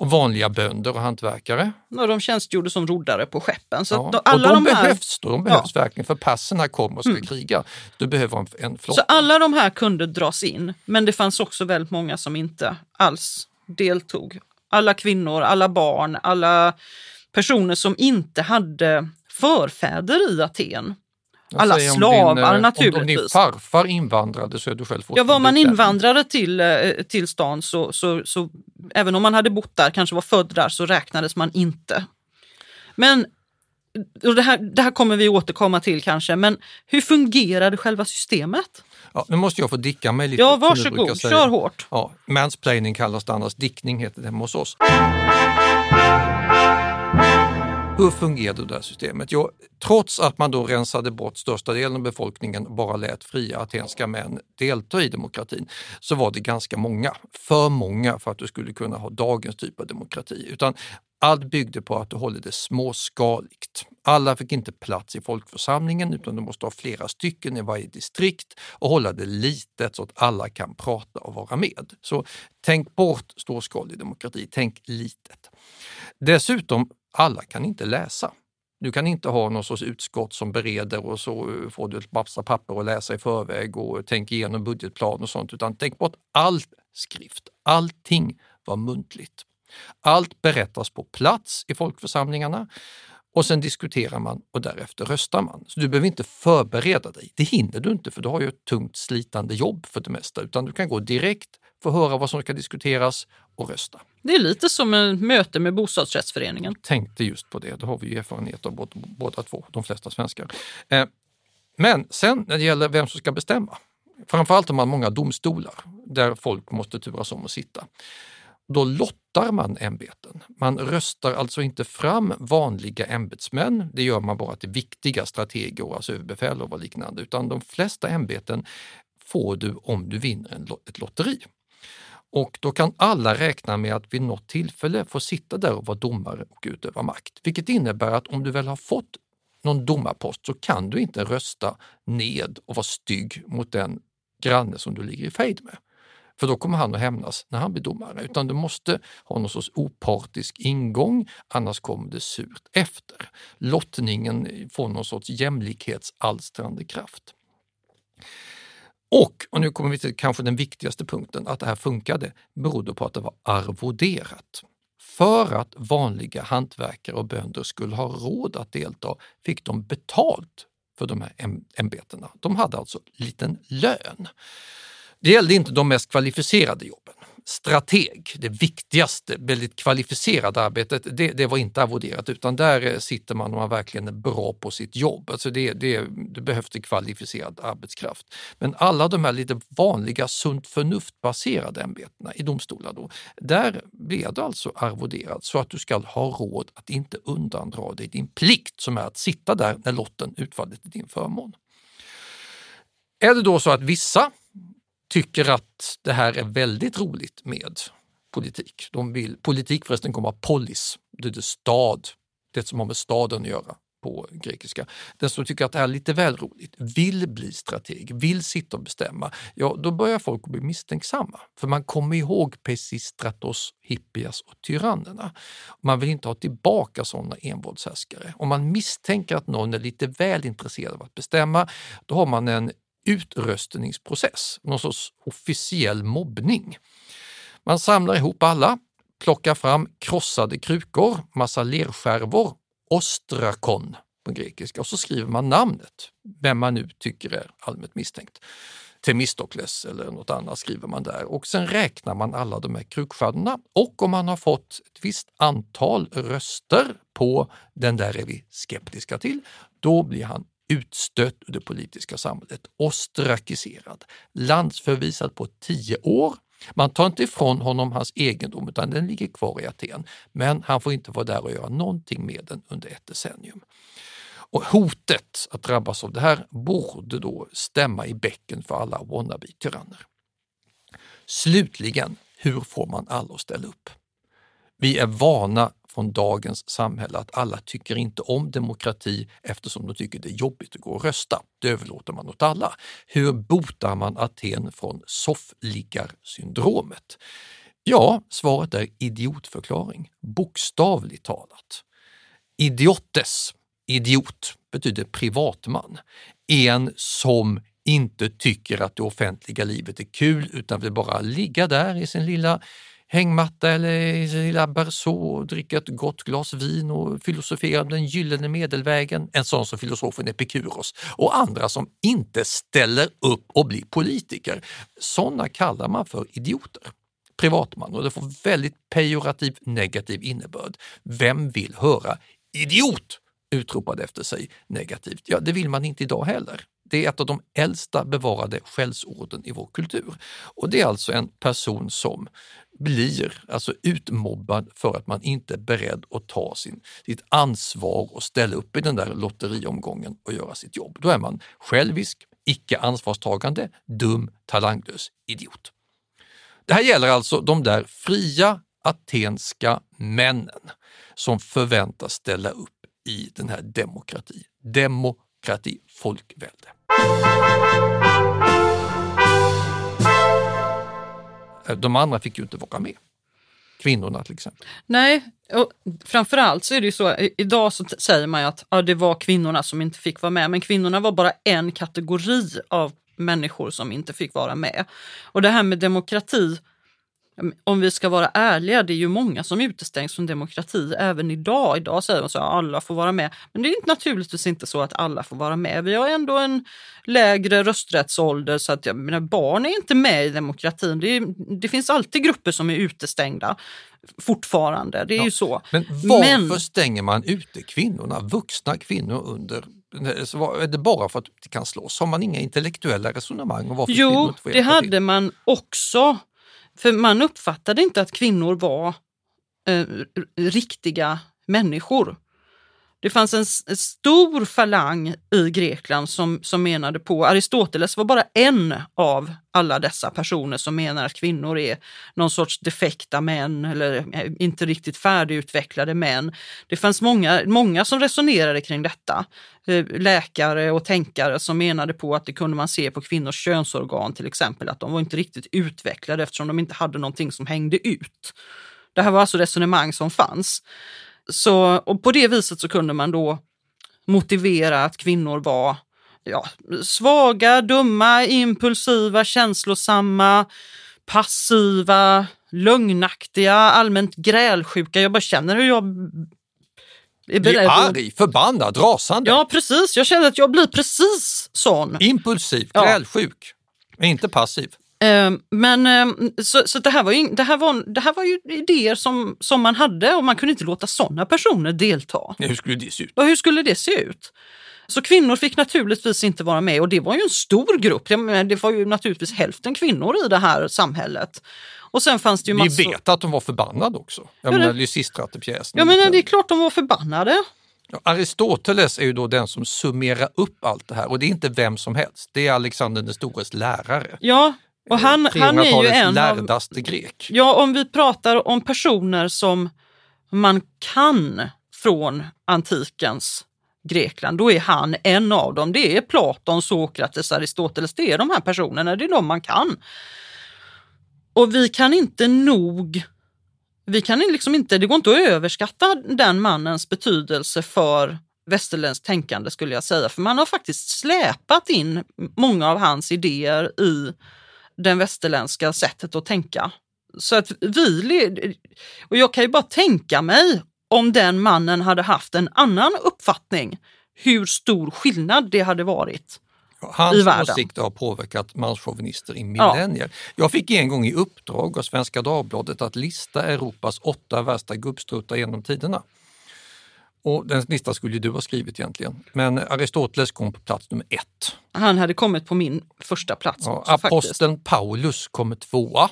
Och vanliga bönder och hantverkare. och de tjänstgjorde som roddare på skeppen. Så Ja. de, alla och de, de här, behövs, då, de behövs verkligen för passerna kommer och ska kriga. Du behöver en, en flotta. Så alla de här kunde dras in, men det fanns också väldigt många som inte alls deltog. Alla kvinnor, alla barn, alla personer som inte hade förfäder i Aten. Jag alla slavar, din, eh, Om, din naturligtvis. farfar invandrade så är du själv Ja, var man invandrare till, eh, till stan så, så, så även om man hade bott där, kanske var född där, så räknades man inte. Men och det, här, det här kommer vi återkomma till kanske, men hur fungerade själva systemet? Ja, nu måste jag få dicka mig lite. Ja, varsågod, kör hårt. Ja, mansplaining kallas det annars, dickning heter det hemma hos oss. Hur fungerade det här systemet? Jo, trots att man då rensade bort största delen av befolkningen och bara lät fria atenska män delta i demokratin, så var det ganska många. För många för att du skulle kunna ha dagens typ av demokrati. Utan allt byggde på att du håller det småskaligt. Alla fick inte plats i folkförsamlingen utan du måste ha flera stycken i varje distrikt och hålla det litet så att alla kan prata och vara med. Så tänk bort storskalig demokrati, tänk litet. Dessutom, alla kan inte läsa. Du kan inte ha någon sorts utskott som bereder och så eh, får du ett massa papper att läsa i förväg och tänk igenom budgetplan och sånt, utan tänk bort all skrift. Allting var muntligt. Allt berättas på plats i folkförsamlingarna och sen diskuterar man och därefter röstar man. Så du behöver inte förbereda dig. Det hinner du inte för du har ju ett tungt slitande jobb för det mesta, utan du kan gå direkt, få höra vad som ska diskuteras och rösta. Det är lite som ett möte med bostadsrättsföreningen. Tänkte just på det, det har vi ju erfarenhet av båda, båda två, de flesta svenskar. Eh, men sen när det gäller vem som ska bestämma, framförallt har man många domstolar där folk måste turas om att sitta. Då lottar man ämbeten. Man röstar alltså inte fram vanliga ämbetsmän, det gör man bara till viktiga strateger, alltså överbefälhavare och liknande, utan de flesta ämbeten får du om du vinner ett lotteri. Och då kan alla räkna med att vid något tillfälle få sitta där och vara domare och utöva makt. Vilket innebär att om du väl har fått någon domarpost så kan du inte rösta ned och vara stygg mot den granne som du ligger i fejd med. För då kommer han att hämnas när han blir domare. Utan du måste ha någon sorts opartisk ingång, annars kommer det surt efter. Lottningen får någon sorts jämlikhetsalstrande kraft. Och, och nu kommer vi till kanske den viktigaste punkten, att det här funkade berodde på att det var arvoderat. För att vanliga hantverkare och bönder skulle ha råd att delta fick de betalt för de här ämbetena. De hade alltså liten lön. Det gällde inte de mest kvalificerade jobben. Strateg, det viktigaste, väldigt kvalificerade arbetet, det, det var inte arvoderat utan där eh, sitter man och man verkligen är bra på sitt jobb. Alltså det, det, det behövs kvalificerad arbetskraft. Men alla de här lite vanliga sunt förnuft-baserade ämbetena i domstolar, då, där blir du alltså arvoderad så att du ska ha råd att inte undandra dig din plikt som är att sitta där när lotten utfallit till din förmån. Är det då så att vissa tycker att det här är väldigt roligt med politik. De vill, politik förresten kommer av polis, det är stad, det som har med staden att göra på grekiska. Den som tycker att det här är lite väl roligt, vill bli strateg, vill sitta och bestämma, ja då börjar folk bli misstänksamma. För man kommer ihåg Pesistratos, Hippias och tyrannerna. Man vill inte ha tillbaka sådana envåldshärskare. Om man misstänker att någon är lite väl intresserad av att bestämma, då har man en utröstningsprocess, någon sorts officiell mobbning. Man samlar ihop alla, plockar fram krossade krukor, massa lerskärvor, ostrakon på grekiska och så skriver man namnet, vem man nu tycker är allmänt misstänkt. Temistokles eller något annat skriver man där och sen räknar man alla de här krukskärvorna och om man har fått ett visst antal röster på den där är vi skeptiska till, då blir han utstött ur det politiska samhället, ostrakiserad, landsförvisad på tio år. Man tar inte ifrån honom hans egendom utan den ligger kvar i Aten, men han får inte vara där och göra någonting med den under ett decennium. Och hotet att drabbas av det här borde då stämma i bäcken för alla wannabe-tyranner. Slutligen, hur får man alla att ställa upp? Vi är vana från dagens samhälle att alla tycker inte om demokrati eftersom de tycker det är jobbigt att gå och rösta. Det överlåter man åt alla. Hur botar man Aten från soffliggarsyndromet? Ja, svaret är idiotförklaring, bokstavligt talat. Idiotes, idiot, betyder privatman. En som inte tycker att det offentliga livet är kul utan vill bara ligga där i sin lilla hängmatta eller i lilla berså och dricka ett gott glas vin och filosofera om den gyllene medelvägen, en sån som filosofen Epikuros, och andra som inte ställer upp och blir politiker. Sådana kallar man för idioter privatman och det får väldigt pejorativ negativ innebörd. Vem vill höra idiot utropad efter sig negativt? Ja, det vill man inte idag heller. Det är ett av de äldsta bevarade skällsorden i vår kultur. Och det är alltså en person som blir alltså utmobbad för att man inte är beredd att ta sin, sitt ansvar och ställa upp i den där lotteriomgången och göra sitt jobb. Då är man självisk, icke ansvarstagande, dum, talanglös idiot. Det här gäller alltså de där fria atenska männen som förväntas ställa upp i den här demokrati. Demokrati, folkvälde. Eh, de andra fick ju inte vara med. Kvinnorna till exempel. Nej, och framförallt så är det ju så, idag så säger man ju att ja, det var kvinnorna som inte fick vara med, men kvinnorna var bara en kategori av människor som inte fick vara med. Och det här med demokrati, om vi ska vara ärliga, det är ju många som utestängs från demokrati även idag. Idag säger man så att alla får vara med. Men det är naturligtvis inte så att alla får vara med. Vi har ändå en lägre rösträttsålder så att jag menar, barn är inte med i demokratin. Det, är, det finns alltid grupper som är utestängda fortfarande. Det är ja, ju så. Men varför men, stänger man ute kvinnorna, vuxna kvinnor under är det bara för att de kan slåss? Har man inga intellektuella resonemang om varför Jo, det hade till? man också. För man uppfattade inte att kvinnor var eh, riktiga människor. Det fanns en, en, stor falang i Grekland som, som menade på, Aristoteles var bara en av alla dessa personer som menar att kvinnor är någon sorts defekta män eller eh, inte riktigt färdigutvecklade män. Det fanns många, många som resonerade kring detta. Eh, läkare och tänkare som menade på att det kunde man se på kvinnors könsorgan till exempel, att de var inte riktigt utvecklade eftersom de inte hade någonting som hängde ut. Det här var alltså resonemang som fanns. Så, och på det viset så kunde man då motivera att kvinnor var ja, svaga, dumma, impulsiva, känslosamma, passiva, lögnaktiga, allmänt grälsjuka. Jag bara känner hur jag är beredd. Blir arg, förbannad, rasande. Ja, precis. Jag känner att jag blir precis sån. Impulsiv, grälsjuk, ja. inte passiv. Ehm, men ehm, så, så det, här var ju, det, här var, det här var ju idéer som, som man hade och man kunde inte låta sådana personer delta. Ja, hur skulle det se ut? Och hur skulle det se ut? Så kvinnor fick naturligtvis inte vara med och det var ju en stor grupp. Det var ju naturligtvis hälften kvinnor i det här samhället. Och sen fanns det ju massor... Vi vet att de var förbannade också. Jag ja, menar Lysistratepjäsen. Ja, men det är klart de var förbannade. Aristoteles är ju då den som summerar upp allt det här och det är inte vem som helst. Det är Alexander den stores lärare. Ja, och han, han är ju en lärdaste grek. Ja, om vi pratar om personer som man kan från antikens Grekland, då är han en av dem. Det är Platon, Sokrates, Aristoteles. Det är de här personerna, det är de man kan. Och vi kan inte nog vi kan liksom inte, det går inte att överskatta den mannens betydelse för västerländskt tänkande skulle jag säga. För man har faktiskt släpat in många av hans idéer i det västerländska sättet att tänka. Så att vi, och jag kan ju bara tänka mig om den mannen hade haft en annan uppfattning, hur stor skillnad det hade varit. Hans åsikter har påverkat manschauvinister i millennier. Ja. Jag fick en gång i uppdrag av Svenska Dagbladet att lista Europas åtta värsta gubbstruttar genom tiderna. Och den listan skulle du ha skrivit egentligen. Men Aristoteles kom på plats nummer ett. Han hade kommit på min första plats. Ja, också, Aposteln faktiskt. Paulus kommer tvåa.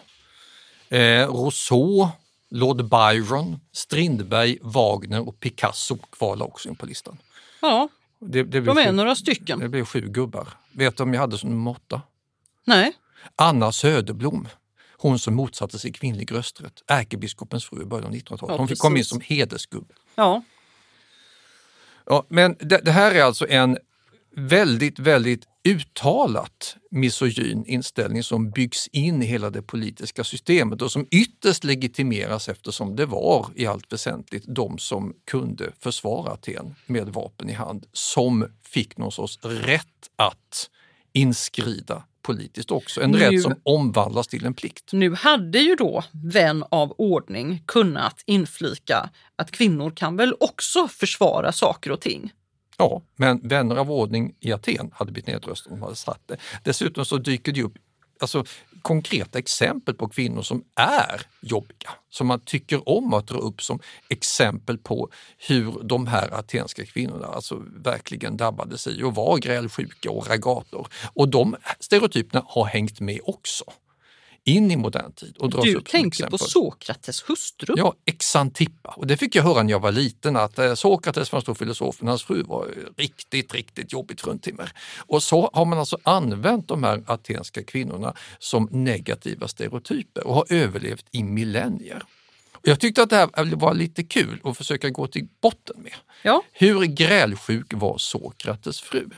Eh, Rousseau, Lord Byron, Strindberg, Wagner och Picasso kvalar också in på listan. Ja, det, det de är sju, några stycken. Det blev sju gubbar. Vet du om jag hade som nummer åtta? Nej. Anna Söderblom, hon som motsatte sig kvinnlig rösträtt, ärkebiskopens fru i början av 1900-talet. Ja, hon fick komma in som hedersgubb. Ja. Ja, men det, det, här är alltså en väldigt, väldigt uttalat misogyn inställning som byggs in i hela det politiska systemet och som ytterst legitimeras eftersom det var i allt väsentligt de som kunde försvara Aten med vapen i hand som fick någon sorts rätt att inskrida politiskt också. En nu, rätt som omvandlas till en plikt. Nu hade ju då vän av ordning kunnat inflika att kvinnor kan väl också försvara saker och ting. Ja, men vänner av ordning i Aten hade blivit nedröstade om de hade satt det. Dessutom så dyker det upp alltså, konkreta exempel på kvinnor som är jobbiga, som man tycker om att dra upp som exempel på hur de här atenska kvinnorna alltså verkligen drabbade sig och var grälsjuka och ragator. Och de stereotyperna har hängt med också in i modern tid. Och dras Du upp tänker på. Sokrates hustru. Ja, Exantippa. Och det fick jag höra när jag var liten att eh, Sokrates var en stor filosof men hans fru var eh, riktigt, riktigt jobbigt fruntimmer. Och så har man alltså använt de här atenska kvinnorna som negativa stereotyper och har överlevt i millennier. Och jag tyckte att det här var lite kul att försöka gå till botten med. Ja, Hur grälsjuk var Sokrates fru?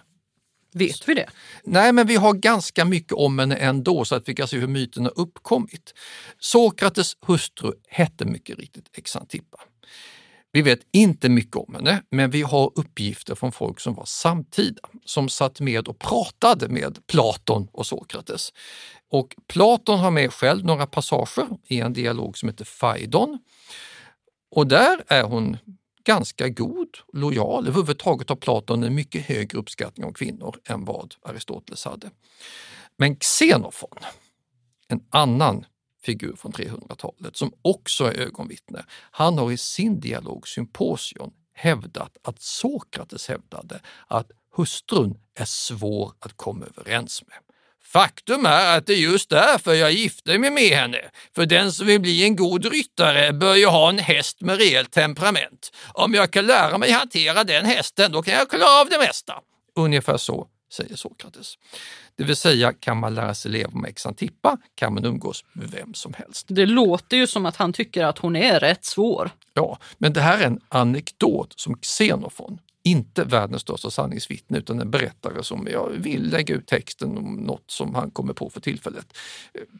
Vet vi det? Nej, men vi har ganska mycket om henne ändå så att vi kan se hur myten har uppkommit. Sokrates hustru hette mycket riktigt Exantippa. Vi vet inte mycket om henne, men vi har uppgifter från folk som var samtida, som satt med och pratade med Platon och Sokrates. Och Platon har med själv några passager i en dialog som heter Phaidon. Och där är hon ganska god, lojal. Överhuvudtaget har Platon en mycket högre uppskattning av kvinnor än vad Aristoteles hade. Men Xenofon, en annan figur från 300-talet som också är ögonvittne, han har i sin dialog Symposion hävdat att Sokrates hävdade att hustrun är svår att komma överens med. Faktum är att det är just därför jag gifte mig med henne. För den som vill bli en god ryttare bör ju ha en häst med rejält temperament. Om jag kan lära mig hantera den hästen, då kan jag klara av det mesta. Ungefär så säger Sokrates. Det vill säga, kan man lära sig leva med Exantippa kan man umgås med vem som helst. Det låter ju som att han tycker att hon är rätt svår. Ja, men det här är en anekdot som Xenofon, inte världens största sanningsvittne utan en berättare som jag vill lägga ut texten om något som han kommer på för tillfället.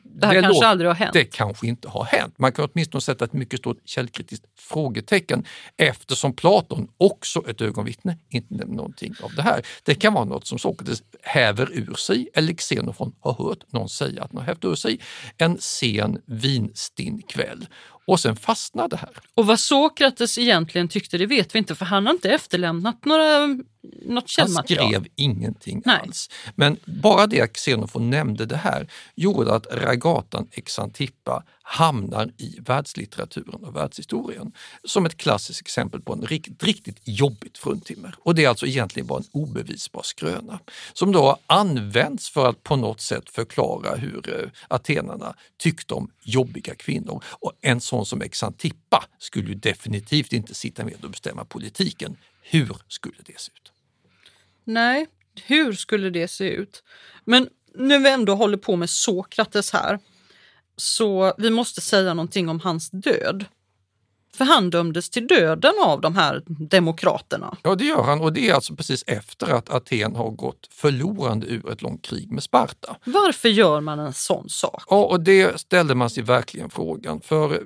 Det här kanske låter- aldrig har hänt. Det kanske inte har hänt. Man kan åtminstone sätta ett mycket stort källkritiskt frågetecken eftersom Platon, också ett ögonvittne, inte nämner någonting av det här. Det kan vara något som Sokrates häver ur sig eller Xenofon har hört någon säga att har hävt ur sig en sen vinstinn kväll. Och sen fastnade här. Och vad Sokrates egentligen tyckte det vet vi inte för han har inte efterlämnat några, något Han skrev ingenting Nej. alls. Men bara det att Xenofon nämnde det här gjorde att ragatan Exantippa hamnar i världslitteraturen och världshistorien som ett klassiskt exempel på en riktigt, riktigt jobbigt fruntimmer. Och det är alltså egentligen bara en obevisbar skröna som då har använts för att på något sätt förklara hur eh, atenarna tyckte om jobbiga kvinnor. Och en sån som Exantippa skulle ju definitivt inte sitta med och bestämma politiken. Hur skulle det se ut? Nej, hur skulle det se ut? Men när vi ändå håller på med Sokrates här, så vi måste säga någonting om hans död. För han dömdes till döden av de här demokraterna. Ja, det gör han och det är alltså precis efter att Aten har gått förlorande ur ett långt krig med Sparta. Varför gör man en sån sak? Ja, och det ställde man sig verkligen frågan. För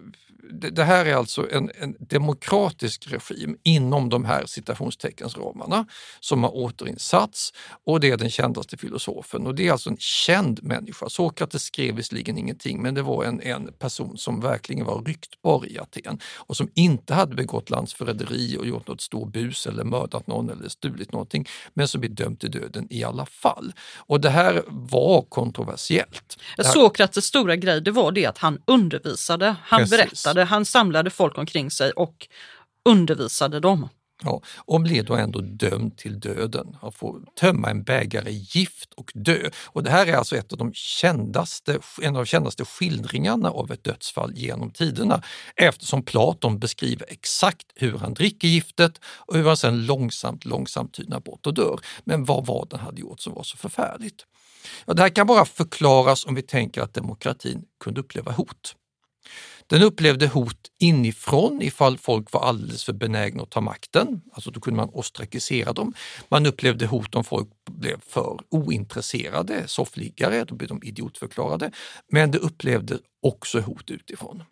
det, det här är alltså en, en demokratisk regim inom de här citationsteckensramarna som har återinsatts och det är den kändaste filosofen och det är alltså en känd människa. Sokrates skrev visserligen ingenting men det var en, en person som verkligen var ryktbar i Aten och som inte hade begått landsförräderi och gjort något stor bus eller mördat någon eller stulit någonting men som är dömd till döden i alla fall. Och det här var kontroversiellt. Här- Sokrates stora grej det var det att han undervisade, han Precis. berättade, han samlade folk omkring sig och undervisade dem. Ja, och blev då ändå dömd till döden. Att få tömma en bägare gift och dö. Och det här är alltså ett av de kändaste, en av de kändaste skildringarna av ett dödsfall genom tiderna eftersom Platon beskriver exakt hur han dricker giftet och hur han sedan långsamt, långsamt tynar bort och dör. Men vad var det han hade gjort som var så förfärligt? Ja, det här kan bara förklaras om vi tänker att demokratin kunde uppleva hot. Den upplevde hot inifrån ifall folk var alldeles för benägna att ta makten, alltså då kunde man ostrakisera dem. Man upplevde hot om folk blev för ointresserade, soffliggare, då blev de idiotförklarade. Men det upplevde också hot utifrån.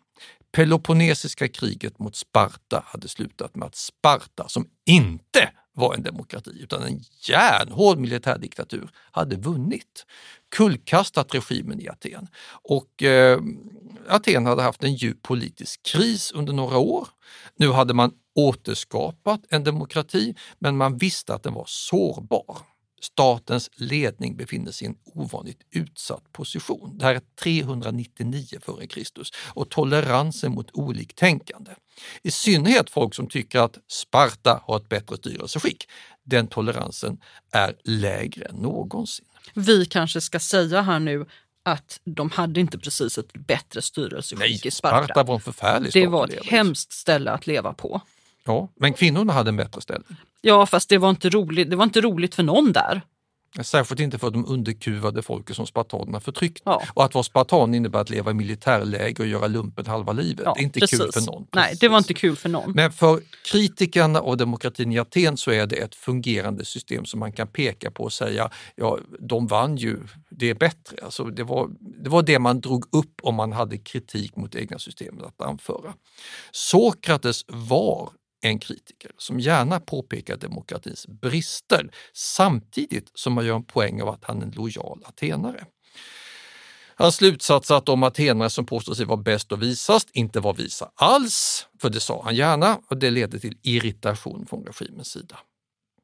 Peloponnesiska kriget mot Sparta hade slutat med att Sparta, som inte var en demokrati utan en järnhård militärdiktatur, hade vunnit. Kullkastat regimen i Aten. Och eh, Aten hade haft en djup politisk kris under några år. Nu hade man återskapat en demokrati men man visste att den var sårbar. Statens ledning befinner sig i en ovanligt utsatt position. Det här är 399 f.Kr. och toleransen mot oliktänkande. I synnerhet folk som tycker att Sparta har ett bättre styrelseskick. Den toleransen är lägre än någonsin. Vi kanske ska säga här nu att de hade inte precis ett bättre styrelseskick Nej, i Sparta. Sparta var en förfärlig Det var ett hemskt ställe att leva på. Ja, men kvinnorna hade en bättre ställning. Ja, fast det var inte roligt, det var inte roligt för någon där. Särskilt inte för de underkuvade folket som spartanerna förtryckte. Ja. Och att vara spartan innebär att leva i militärläger och göra lumpen halva livet. Ja, det är inte precis. kul för någon. Nej, det var Precis. inte kul för någon. Men för kritikerna av demokratin i Aten så är det ett fungerande system som man kan peka på och säga, ja, de vann ju, det är bättre. Alltså det, var, det var det man drog upp om man hade kritik mot det egna systemet att anföra. Sokrates var en kritiker som gärna påpekar demokratins brister samtidigt som man gör en poäng av att han är en lojal atenare. Hans slutsats att de atenare som påstår sig vara bäst och visast inte var visa alls, för det sa han gärna och det ledde till irritation från regimens sida.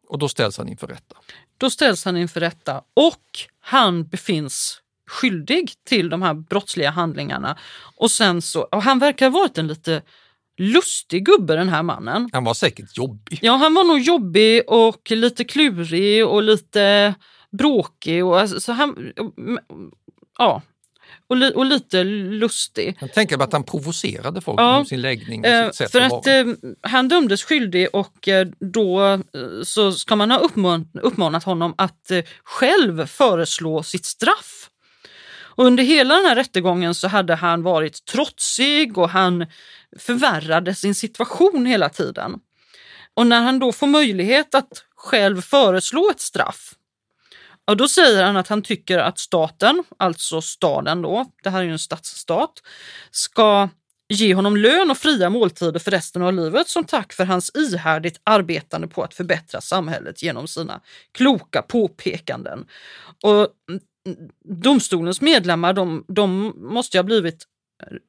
Och då ställs han inför rätta. Då ställs han inför rätta och han befinns skyldig till de här brottsliga handlingarna. Och sen så, och han verkar ha varit en lite lustig gubbe den här mannen. Han var säkert jobbig. Ja, han var nog jobbig och lite klurig och lite bråkig. Och alltså, så han, ja, och, li, och lite lustig. Jag tänker mig att han provocerade folk Ja, med sin läggning och Eh, sitt sätt för att att vara. eh, han dömdes skyldig och eh, då så ska man ha uppman uppmanat honom att själv föreslå sitt straff. Och under hela den här rättegången så hade han varit trotsig och han förvärrade sin situation hela tiden. Och när han då får möjlighet att själv föreslå ett straff, ja, då säger han att han tycker att staten, alltså staden då, det här är ju en stadsstat, ska ge honom lön och fria måltider för resten av livet som tack för hans ihärdigt arbetande på att förbättra samhället genom sina kloka påpekanden. Och domstolens medlemmar, de, de måste ju ha blivit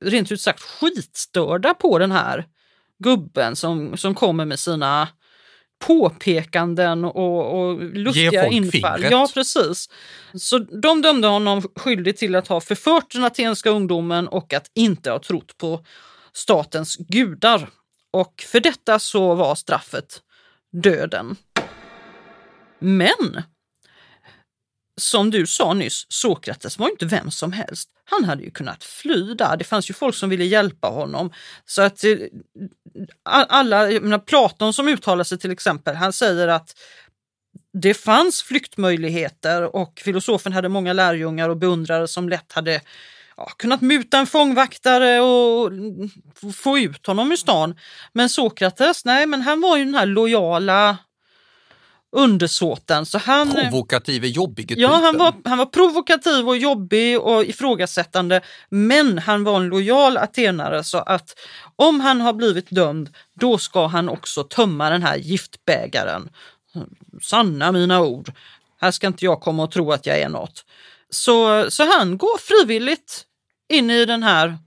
rent ut sagt skitstörda på den här gubben som, som kommer med sina påpekanden och, och lustiga infall. Ja, precis. Så de dömde honom skyldig till att ha förfört den atenska ungdomen och att inte ha trott på statens gudar. Och för detta så var straffet döden. Men som du sa nyss, Sokrates var inte vem som helst. Han hade ju kunnat fly där. Det fanns ju folk som ville hjälpa honom. Så att eh, alla, menar, Platon som uttalar sig till exempel, han säger att det fanns flyktmöjligheter och filosofen hade många lärjungar och beundrare som lätt hade ja, kunnat muta en fångvaktare och få ut honom ur stan. Men Sokrates, nej, men han var ju den här lojala undersåten. Så han, Provokativ är jobbig Ja, han var, han var provokativ och jobbig och ifrågasättande, men han var en lojal atenare så att om han har blivit dömd, då ska han också tömma den här giftbägaren. Sanna mina ord, här ska inte jag komma och tro att jag är något. Så, så han går frivilligt in i den här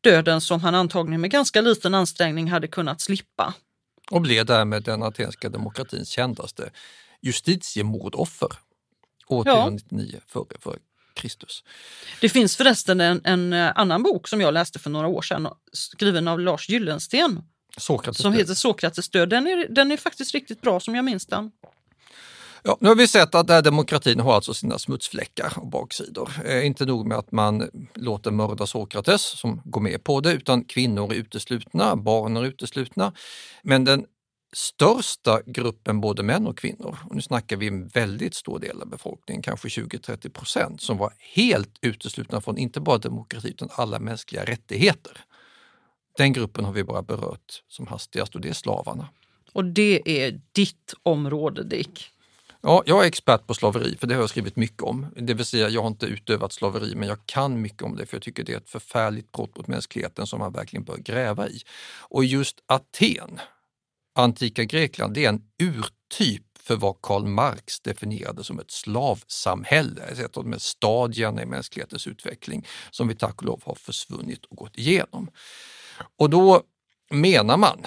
döden som han antagligen med ganska liten ansträngning hade kunnat slippa. Och blev därmed den atenska demokratins kändaste justitiemordoffer år Ja. 399 före för Kristus. Det finns förresten en, en eh, annan bok som jag läste för några år sedan, skriven av Lars Gyllensten, Sokrates som heter Sokrates död. Den är, den är faktiskt riktigt bra som jag minns den. Ja, nu har vi sett att den här demokratin har alltså sina smutsfläckar och baksidor. Eh, inte nog med att man låter mörda Sokrates som går med på det, utan kvinnor är uteslutna, barn är uteslutna. Men den största gruppen både män och kvinnor, och nu snackar vi en väldigt stor del av befolkningen, kanske 20-30 procent, som var helt uteslutna från inte bara demokrati utan alla mänskliga rättigheter. Den gruppen har vi bara berört som hastigast och det är slavarna. Och det är ditt område, Dick. Ja, jag är expert på slaveri, för det har jag skrivit mycket om. Det vill säga, jag har inte utövat slaveri, men jag kan mycket om det, för jag tycker det är ett förfärligt brott mot mänskligheten som man verkligen bör gräva i. Och just Aten, antika Grekland, det är en urtyp för vad Karl Marx definierade som ett slavsamhälle, ett av de här stadierna i mänsklighetens utveckling som vi tack och lov har försvunnit och gått igenom. Och då menar man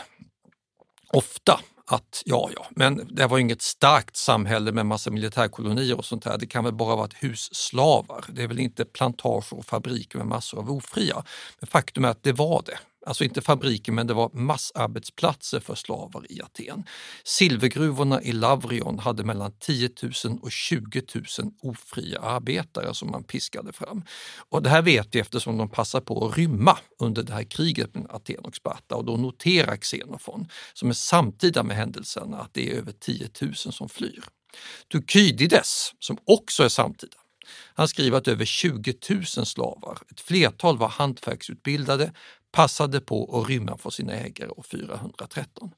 ofta att ja, ja, men det var inget starkt samhälle med massa militärkolonier och sånt där. Det kan väl bara vara ett husslavar. Det är väl inte plantager och fabriker med massor av ofria. Men faktum är att det var det. Alltså inte fabriker, men det var massarbetsplatser för slavar i Aten. Silvergruvorna i Lavrion hade mellan 10 000 och 20 000 ofria arbetare som man piskade fram. Och det här vet vi eftersom de passar på att rymma under det här kriget med Aten och Sparta och då noterar Xenofon, som är samtida med händelserna, att det är över 10 000 som flyr. Tukydides, som också är samtida, han skriver att över 20 000 slavar, ett flertal var hantverksutbildade, passade på att rymma från sina ägare år 413.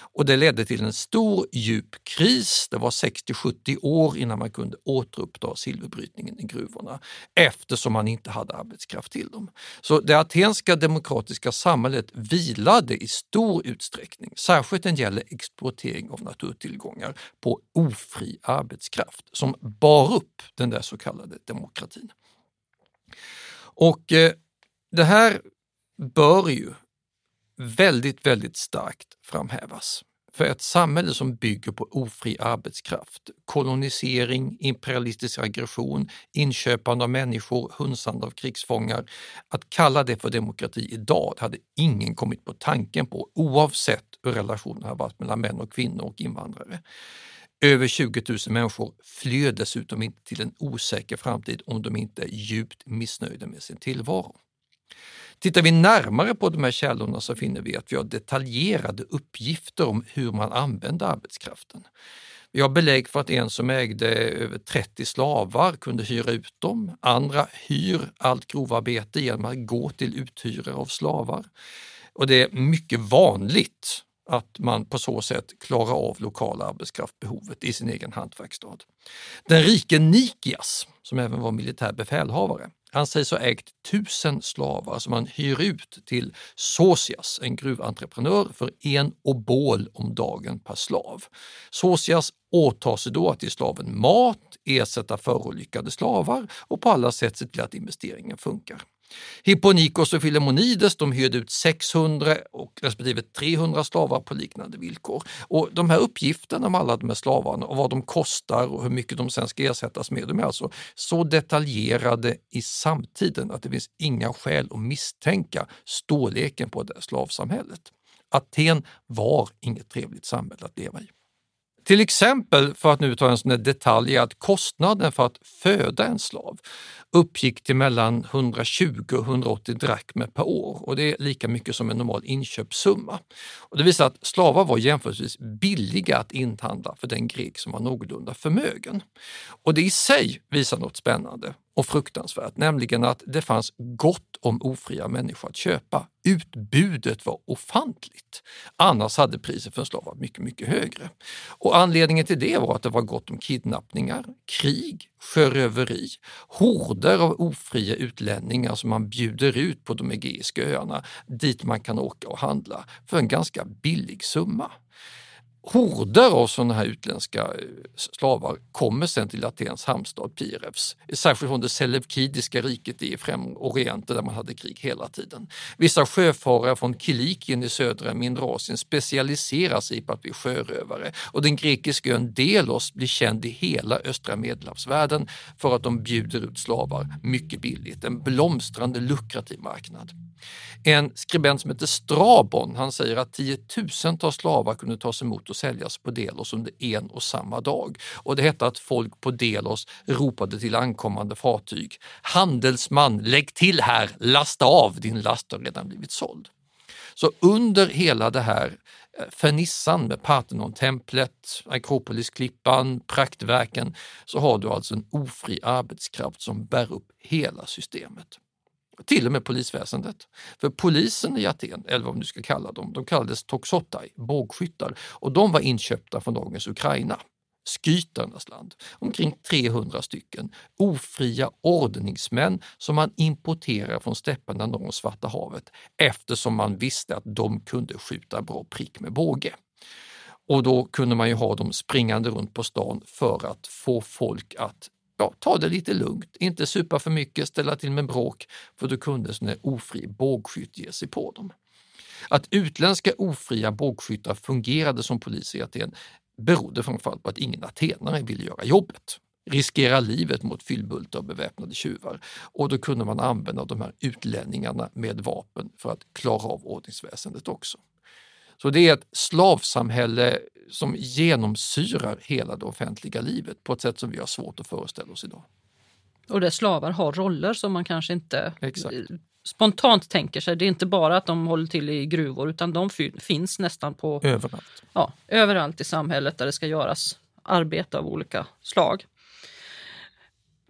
Och det ledde till en stor djup kris. Det var 60-70 år innan man kunde återuppta silverbrytningen i gruvorna eftersom man inte hade arbetskraft till dem. Så det atenska demokratiska samhället vilade i stor utsträckning, särskilt när det gäller exploatering av naturtillgångar, på ofri arbetskraft som bar upp den där så kallade demokratin. Och eh, det här bör ju väldigt, väldigt starkt framhävas. För ett samhälle som bygger på ofri arbetskraft, kolonisering, imperialistisk aggression, inköpande av människor, hunsande av krigsfångar. Att kalla det för demokrati idag hade ingen kommit på tanken på oavsett hur relationen har varit mellan män och kvinnor och invandrare. Över 20 000 människor flyr dessutom inte till en osäker framtid om de inte är djupt missnöjda med sin tillvaro. Tittar vi närmare på de här källorna så finner vi att vi har detaljerade uppgifter om hur man använde arbetskraften. Vi har belägg för att en som ägde över 30 slavar kunde hyra ut dem. Andra hyr allt grovarbete genom att gå till uthyrare av slavar. Och det är mycket vanligt att man på så sätt klarar av lokala arbetskraftbehovet i sin egen hantverksstad. Den rike Nikias, som även var militär befälhavare, han sägs ha ägt tusen slavar som han hyr ut till Sosias, en gruventreprenör, för en obol om dagen per slav. Sosias åtar sig då att ge slaven mat, ersätta förolyckade slavar och på alla sätt se till att investeringen funkar. Hipponikos och Filemonides de hyrde ut 600 och respektive 300 slavar på liknande villkor. Och De här uppgifterna om alla de här slavarna och vad de kostar och hur mycket de sen ska ersättas med, de är alltså så detaljerade i samtiden att det finns inga skäl att misstänka storleken på det slavsamhället. Aten var inget trevligt samhälle att leva i. Till exempel, för att nu ta en sån detalj, att kostnaden för att föda en slav uppgick till mellan 120 och 180 drakmer per år och det är lika mycket som en normal inköpssumma. Och det visar att slavar var jämförelsevis billiga att inhandla för den grek som var någorlunda förmögen. Och det i sig visar något spännande och fruktansvärt, nämligen att det fanns gott om ofria människor att köpa. Utbudet var ofantligt. Annars hade priset för en slav varit mycket, mycket högre. Och anledningen till det var att det var gott om kidnappningar, krig, sjöröveri, horder av ofria utlänningar som man bjuder ut på de Egeiska öarna dit man kan åka och handla för en ganska billig summa horder av sådana här utländska eh, slavar kommer sen till Atens hamnstad Pirevs, särskilt från det selevkidiska riket i Främre Orienten där man hade krig hela tiden. Vissa sjöfarare från Kilikien i södra Mindrasien specialiserar sig på att bli sjörövare och den grekiska ön Delos blir känd i hela östra medelhavsvärlden för att de bjuder ut slavar mycket billigt, en blomstrande lukrativ marknad. En skribent som heter Strabon, han säger att tiotusentals slavar kunde tas emot och säljas på Delos under en och samma dag. Och det hette att folk på Delos ropade till ankommande fartyg. Handelsman, lägg till här, lasta av, din last har redan blivit såld. Så under hela det här eh, fernissan med Parthenon-templet, Akropolisklippan, praktverken så har du alltså en ofri arbetskraft som bär upp hela systemet till och med polisväsendet. För polisen i Aten, eller vad man nu ska kalla dem, de kallades toxotai, bågskyttar, och de var inköpta från dagens Ukraina skytarnas land, omkring 300 stycken ofria ordningsmän som man importerar från stäpperna norr om Svarta havet eftersom man visste att de kunde skjuta bra prick med båge. Och då kunde man ju ha dem springande runt på stan för att få folk att ja, ta det lite lugnt, inte supa för mycket, ställa till med bråk, för då kunde sån ofri bågskytt ge sig på dem. Att utländska ofria bågskyttar fungerade som poliser i Aten berodde framförallt på att ingen atenare ville göra jobbet. riskera livet mot fyllbultar och beväpnade tjuvar. Och då kunde man använda de här utlänningarna med vapen för att klara av ordningsväsendet också. Så det är ett slavsamhälle som genomsyrar hela det offentliga livet på ett sätt som vi har svårt att föreställa oss idag. Och där slavar har roller som man kanske inte Exakt. spontant tänker sig. Det är inte bara att de håller till i gruvor utan de finns nästan på Överallt. Ja, överallt i samhället där det ska göras arbete av olika slag.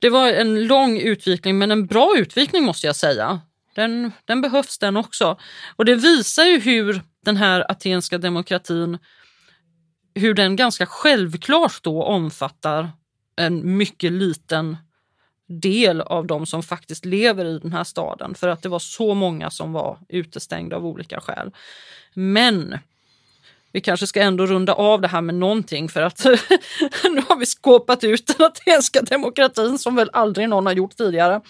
Det var en lång utvikning, men en bra utvikning måste jag säga. Den, den behövs den också. Och det visar ju hur den här atenska demokratin, hur den ganska självklart då omfattar en mycket liten del av de som faktiskt lever i den här staden för att det var så många som var utestängda av olika skäl. Men vi kanske ska ändå runda av det här med någonting för att nu har vi skåpat ut den atenska demokratin som väl aldrig någon har gjort tidigare.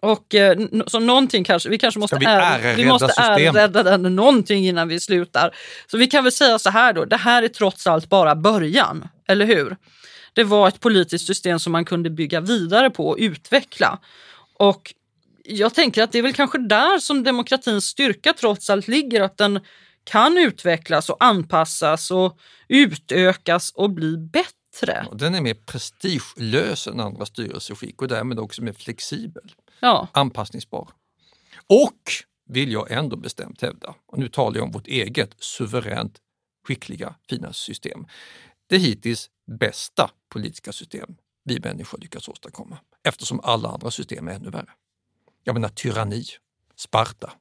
Och eh, så någonting kanske, vi kanske måste, vi är, vi måste ärrädda den någonting innan vi slutar. Så vi kan väl säga så här då, det här är trots allt bara början, eller hur? Det var ett politiskt system som man kunde bygga vidare på och utveckla. Och jag tänker att det är väl kanske där som demokratins styrka trots allt ligger, att den kan utvecklas och anpassas och utökas och bli bättre. Den är mer prestigelös än andra styrelseskick och därmed också mer flexibel, ja. anpassningsbar. Och, vill jag ändå bestämt hävda, och nu talar jag om vårt eget suveränt skickliga, fina system, det hittills bästa politiska system vi människor lyckats åstadkomma eftersom alla andra system är ännu värre. Jag menar tyranni, Sparta,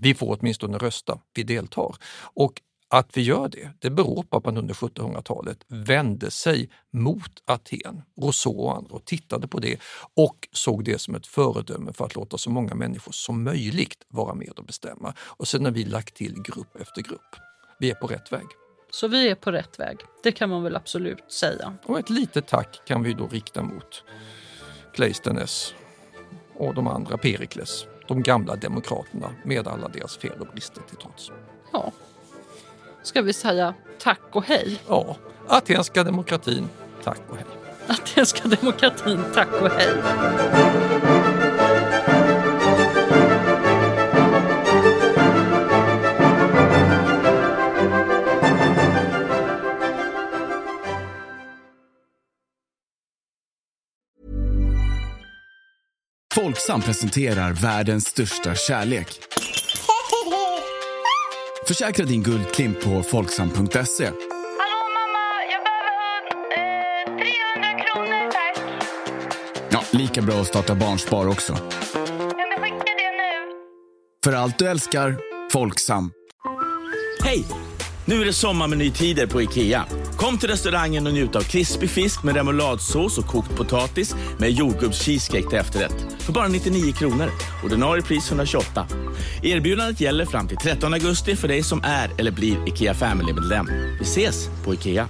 vi får åtminstone rösta, vi deltar. Och att vi gör det, det beror på att man under 1700-talet vände sig mot Aten, Rousseau och andra, och tittade på det och såg det som ett föredöme för att låta så många människor som möjligt vara med och bestämma. Och sen har vi lagt till grupp efter grupp. Vi är på rätt väg. Så vi är på rätt väg, det kan man väl absolut säga. Och ett litet tack kan vi då rikta mot Cleisthenes och de andra, Perikles, de gamla demokraterna med alla deras fel och brister till trots. Ja. Ska vi säga tack och hej? Ja, atenska demokratin, tack och hej. Atenska demokratin, tack och hej. Folksam presenterar världens största kärlek. Försäkra din guldklimp på folksam.se. Hallå mamma, jag behöver eh, 300 kronor tack. Ja, lika bra att starta Barnspar också. Kan du skicka det nu? För allt du älskar, Folksam. Hej! Nu är det sommarmenytider på IKEA. Kom till restaurangen och njut av krispig fisk med remouladsås och kokt potatis med jordgubbscheesecake till efterrätt för bara 99 kronor. Ordinarie pris 128. Erbjudandet gäller fram till 13 augusti för dig som är eller blir IKEA Family-medlem. Vi ses på IKEA.